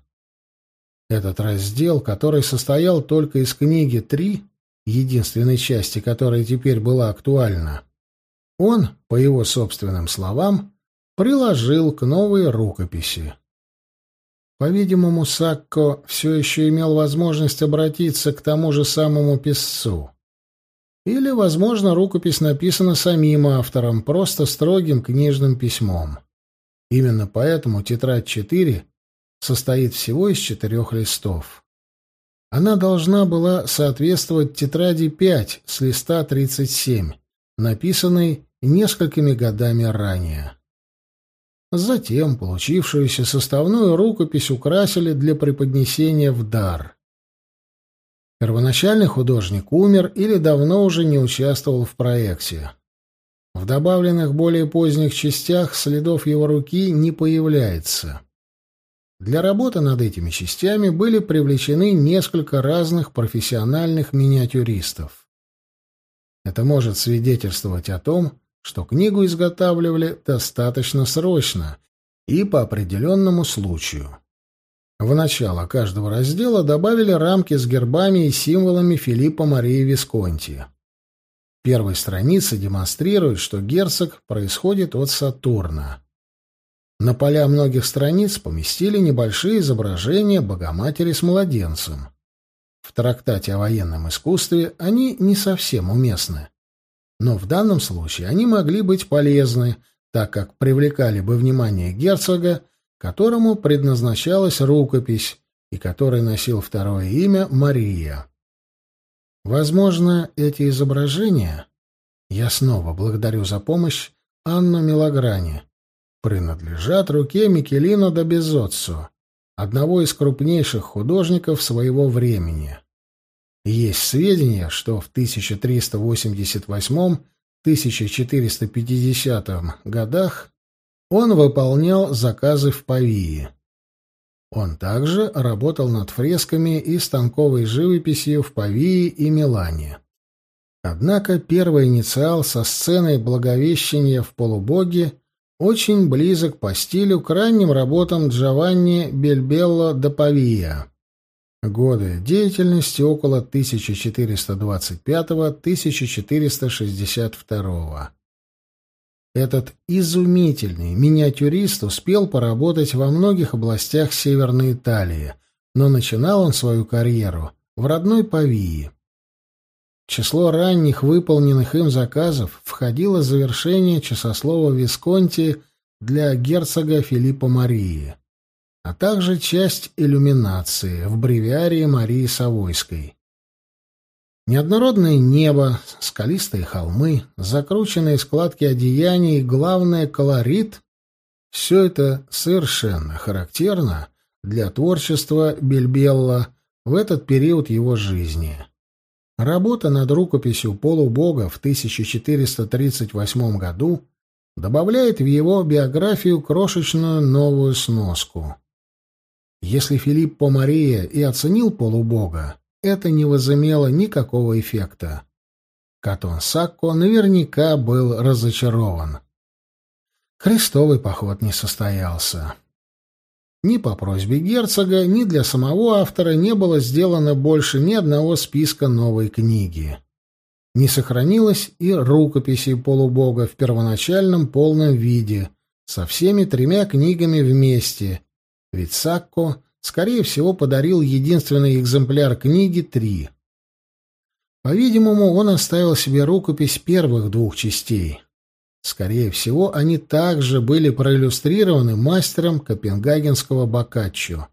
Speaker 1: Этот раздел, который состоял только из книги «Три», единственной части которой теперь была актуальна, он, по его собственным словам, приложил к новой рукописи. По-видимому, Сакко все еще имел возможность обратиться к тому же самому писцу. Или, возможно, рукопись написана самим автором, просто строгим книжным письмом. Именно поэтому тетрадь 4 состоит всего из четырех листов. Она должна была соответствовать тетради 5 с листа 37, написанной несколькими годами ранее. Затем получившуюся составную рукопись украсили для преподнесения в дар. Первоначальный художник умер или давно уже не участвовал в проекте. В добавленных более поздних частях следов его руки не появляется. Для работы над этими частями были привлечены несколько разных профессиональных миниатюристов. Это может свидетельствовать о том, что книгу изготавливали достаточно срочно и по определенному случаю. В начало каждого раздела добавили рамки с гербами и символами Филиппа Марии Висконти. Первая страница демонстрирует, что герцог происходит от Сатурна. На поля многих страниц поместили небольшие изображения Богоматери с младенцем. В трактате о военном искусстве они не совсем уместны но в данном случае они могли быть полезны, так как привлекали бы внимание герцога, которому предназначалась рукопись и который носил второе имя Мария. Возможно, эти изображения, я снова благодарю за помощь Анну Милограни, принадлежат руке Микелино да Безоццо, одного из крупнейших художников своего времени. Есть сведения, что в 1388-1450 годах он выполнял заказы в Павии. Он также работал над фресками и станковой живописью в Павии и Милане. Однако первый инициал со сценой Благовещения в полубоге очень близок по стилю к ранним работам Джованни Бельбелло да Павия. Годы деятельности около 1425-1462. Этот изумительный миниатюрист успел поработать во многих областях Северной Италии, но начинал он свою карьеру в родной Павии. Число ранних выполненных им заказов входило завершение часослова Висконти для герцога Филиппа Марии а также часть иллюминации в бревиарии Марии Савойской. Неоднородное небо, скалистые холмы, закрученные складки одеяний и, главное, колорит — все это совершенно характерно для творчества Бельбелла в этот период его жизни. Работа над рукописью полубога в 1438 году добавляет в его биографию крошечную новую сноску. Если Филиппо Мария и оценил полубога, это не возымело никакого эффекта. Катон Сакко наверняка был разочарован. Крестовый поход не состоялся. Ни по просьбе герцога, ни для самого автора не было сделано больше ни одного списка новой книги. Не сохранилось и рукописи полубога в первоначальном полном виде, со всеми тремя книгами вместе, ведь Сакко, скорее всего, подарил единственный экземпляр книги «Три». По-видимому, он оставил себе рукопись первых двух частей. Скорее всего, они также были проиллюстрированы мастером копенгагенского Боккаччо.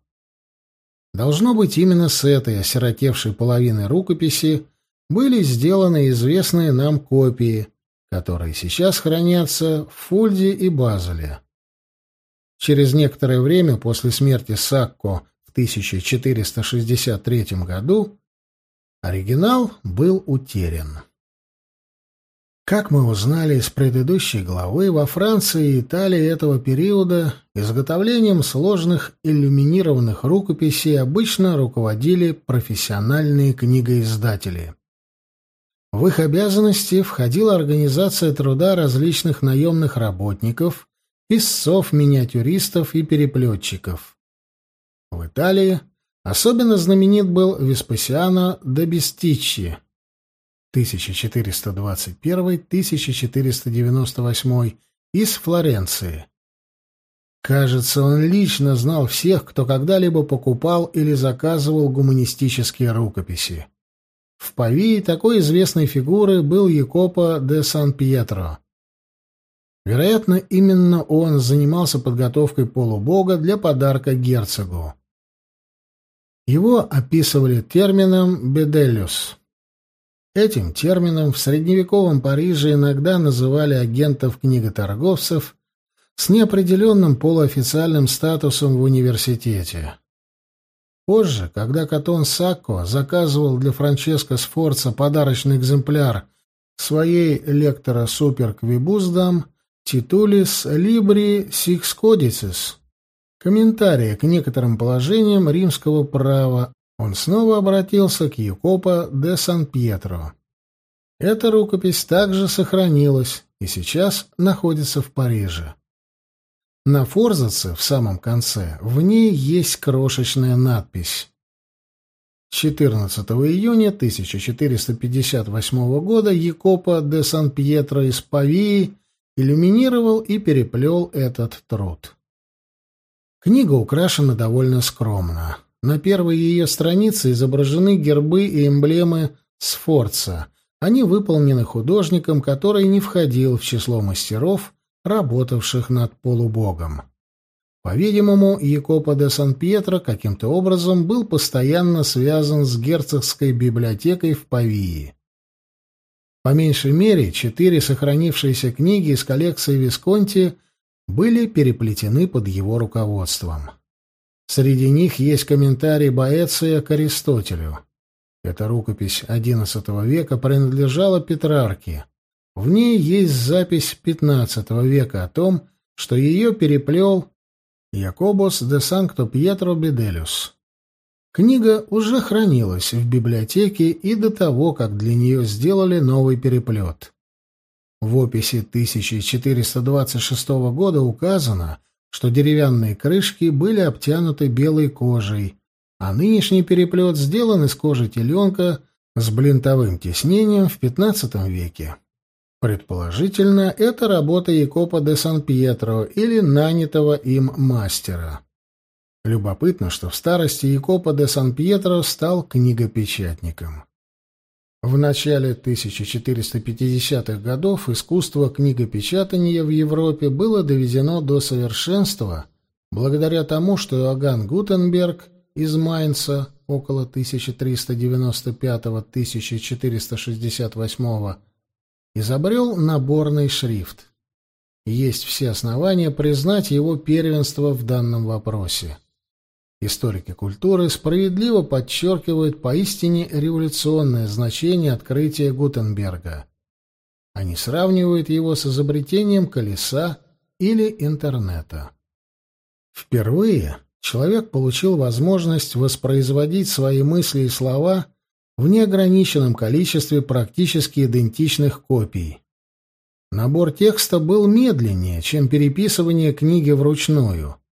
Speaker 1: Должно быть, именно с этой осиротевшей половины рукописи были сделаны известные нам копии, которые сейчас хранятся в Фульде и Базеле. Через некоторое время после смерти Сакко в 1463 году оригинал был утерян. Как мы узнали из предыдущей главы, во Франции и Италии этого периода изготовлением сложных иллюминированных рукописей обычно руководили профессиональные книгоиздатели. В их обязанности входила организация труда различных наемных работников, писцов, миниатюристов и переплетчиков. В Италии особенно знаменит был Веспасиано де Бестиччи, 1421-1498 из Флоренции. Кажется, он лично знал всех, кто когда-либо покупал или заказывал гуманистические рукописи. В Павии такой известной фигуры был Якопо де Сан-Пьетро. Вероятно, именно он занимался подготовкой полубога для подарка герцогу. Его описывали термином «беделюс». Этим термином в средневековом Париже иногда называли агентов книготорговцев с неопределенным полуофициальным статусом в университете. Позже, когда Катон Сакко заказывал для Франческо Сфорца подарочный экземпляр своей Lectura super quibusdam titulis libri sex Codicis, комментария к некоторым положениям римского права он снова обратился к Якопо де Сан-Пьетро. Эта рукопись также сохранилась и сейчас находится в Париже. На форзаце в самом конце в ней есть крошечная надпись. 14 июня 1458 года Якопо де Сан-Пьетро из Павии иллюминировал и переплел этот труд. Книга украшена довольно скромно. На первой ее странице изображены гербы и эмблемы Сфорца. Они выполнены художником, который не входил в число мастеров, работавших над полубогом. По-видимому, Якопо де Сан-Пьетро каким-то образом был постоянно связан с герцогской библиотекой в Павии. По меньшей мере, четыре сохранившиеся книги из коллекции Висконти были переплетены под его руководством. Среди них есть комментарий Боэция к Аристотелю. Эта рукопись XI века принадлежала Петрарке. В ней есть запись XV века о том, что ее переплел Якобос де Санкто Пьетро Беделюс. Книга уже хранилась в библиотеке и до того, как для нее сделали новый переплет. В описи 1426 года указано, что деревянные крышки были обтянуты белой кожей, а нынешний переплет сделан из кожи теленка с блинтовым тиснением в XV веке. Предположительно, это работа Якопа де Сан-Пьетро или нанятого им мастера. Любопытно, что в старости Якопа де Сан-Пьетро стал книгопечатником. В начале 1450-х годов искусство книгопечатания в Европе было доведено до совершенства благодаря тому, что Иоганн Гутенберг из Майнца около 1395-1468 изобрел наборный шрифт. Есть все основания признать его первенство в данном вопросе. Историки культуры справедливо подчеркивают поистине революционное значение открытия Гутенберга. Они сравнивают его с изобретением колеса или интернета. Впервые человек получил возможность воспроизводить свои мысли и слова в неограниченном количестве практически идентичных копий. Набор текста был медленнее, чем переписывание книги вручную –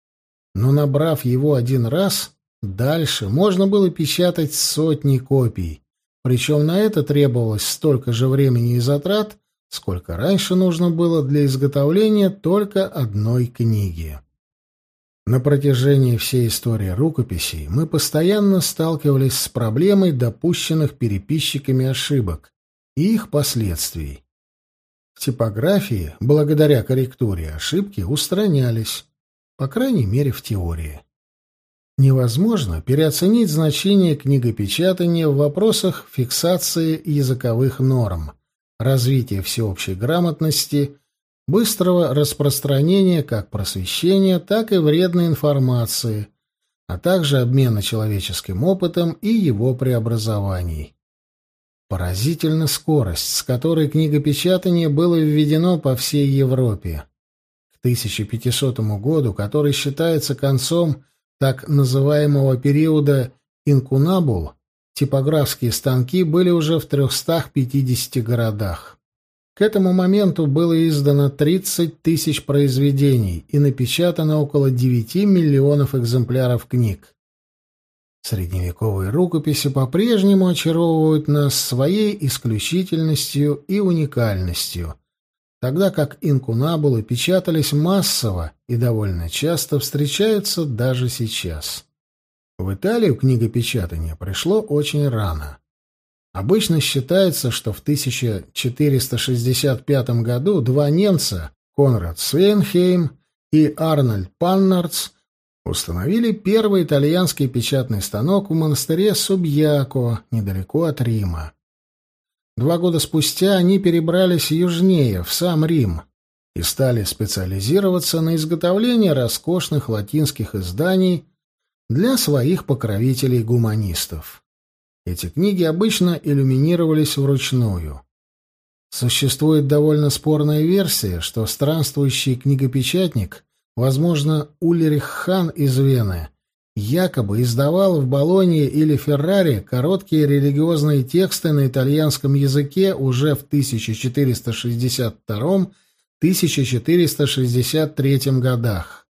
Speaker 1: но набрав его один раз, дальше можно было печатать сотни копий, причем на это требовалось столько же времени и затрат, сколько раньше нужно было для изготовления только одной книги. На протяжении всей истории рукописей мы постоянно сталкивались с проблемой допущенных переписчиками ошибок и их последствий. В типографии, благодаря корректуре, ошибки устранялись, по крайней мере в теории. Невозможно переоценить значение книгопечатания в вопросах фиксации языковых норм, развития всеобщей грамотности, быстрого распространения как просвещения, так и вредной информации, а также обмена человеческим опытом и его преобразований. Поразительна скорость, с которой книгопечатание было введено по всей Европе. К 1500 году, который считается концом так называемого периода инкунабул, типографские станки были уже в 350 городах. К этому моменту было издано 30 тысяч произведений и напечатано около 9 миллионов экземпляров книг. Средневековые рукописи по-прежнему очаровывают нас своей исключительностью и уникальностью, тогда как инкунабулы печатались массово и довольно часто встречаются даже сейчас. В Италию книгопечатание пришло очень рано. Обычно считается, что в 1465 году два немца, Конрад Свейнхейм и Арнольд Паннардс, установили первый итальянский печатный станок в монастыре Субьяко, недалеко от Рима. Два года спустя они перебрались южнее, в сам Рим, и стали специализироваться на изготовлении роскошных латинских изданий для своих покровителей-гуманистов. Эти книги обычно иллюминировались вручную. Существует довольно спорная версия, что странствующий книгопечатник Возможно, Ульрих хан из Вены якобы издавал в Болонье или Ферраре короткие религиозные тексты на итальянском языке уже в 1462-1463 годах.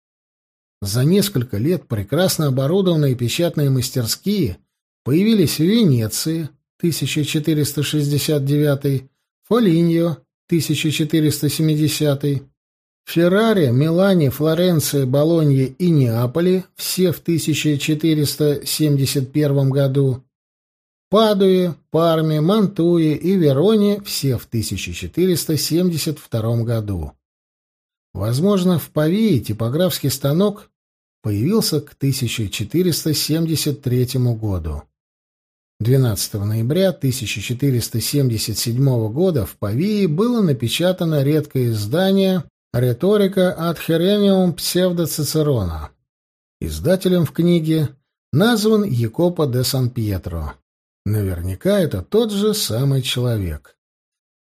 Speaker 1: За несколько лет прекрасно оборудованные печатные мастерские появились в Венеции 1469, Фолиньо 1470, Ферраре, Милане, Флоренции, Болонье и Неаполе, все в 1471 году, Падуе, Парме, Мантуе и Вероне, все в 1472 году. Возможно, в Павии типографский станок появился к 1473 году. 12 ноября 1477 года в Павии было напечатано редкое издание Риторика от Херениум псевдо-Цицерона. Издателем в книге назван Якопо де Сан-Пьетро. Наверняка это тот же самый человек.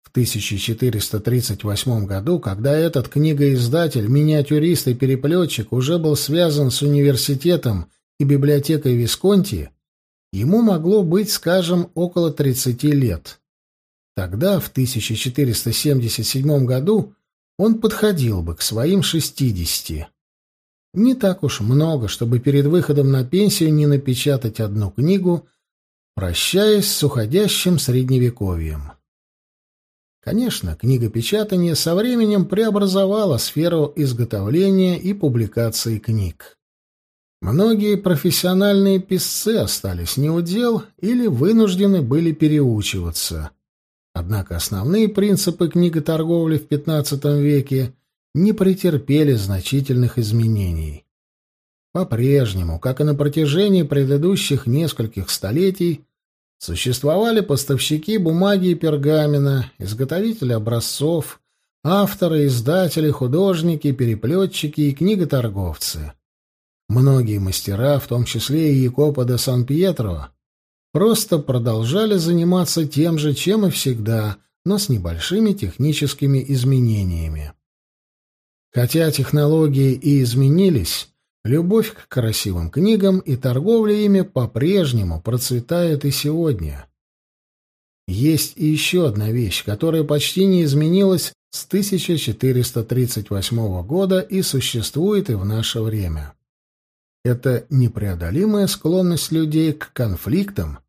Speaker 1: В 1438 году, когда этот книгоиздатель, миниатюрист и переплетчик уже был связан с университетом и библиотекой Висконти, ему могло быть, скажем, около 30 лет. Тогда, в 1477 году, он подходил бы к своим шестидесяти. Не так уж много, чтобы перед выходом на пенсию не напечатать одну книгу, прощаясь с уходящим средневековьем. Конечно, книгопечатание со временем преобразовало сферу изготовления и публикации книг. Многие профессиональные писцы остались неудел или вынуждены были переучиваться. Однако основные принципы книготорговли в XV веке не претерпели значительных изменений. По-прежнему, как и на протяжении предыдущих нескольких столетий, существовали поставщики бумаги и пергамена, изготовители образцов, авторы, издатели, художники, переплетчики и книготорговцы. Многие мастера, в том числе и Якопо де Сан-Пьетро, просто продолжали заниматься тем же, чем и всегда, но с небольшими техническими изменениями. Хотя технологии и изменились, любовь к красивым книгам и торговля ими по-прежнему процветает и сегодня. Есть и еще одна вещь, которая почти не изменилась с 1438 года и существует и в наше время. Это непреодолимая склонность людей к конфликтам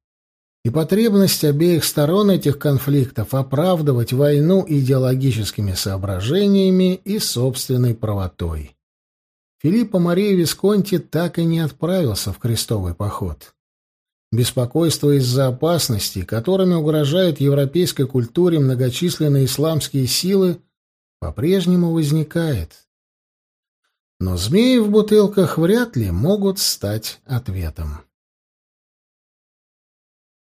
Speaker 1: и потребность обеих сторон этих конфликтов оправдывать войну идеологическими соображениями и собственной правотой. Филиппо Мария Висконти так и не отправился в крестовый поход. Беспокойство из-за опасностей, которыми угрожают европейской культуре многочисленные исламские силы, по-прежнему возникает. Но змеи в бутылках вряд ли могут стать ответом.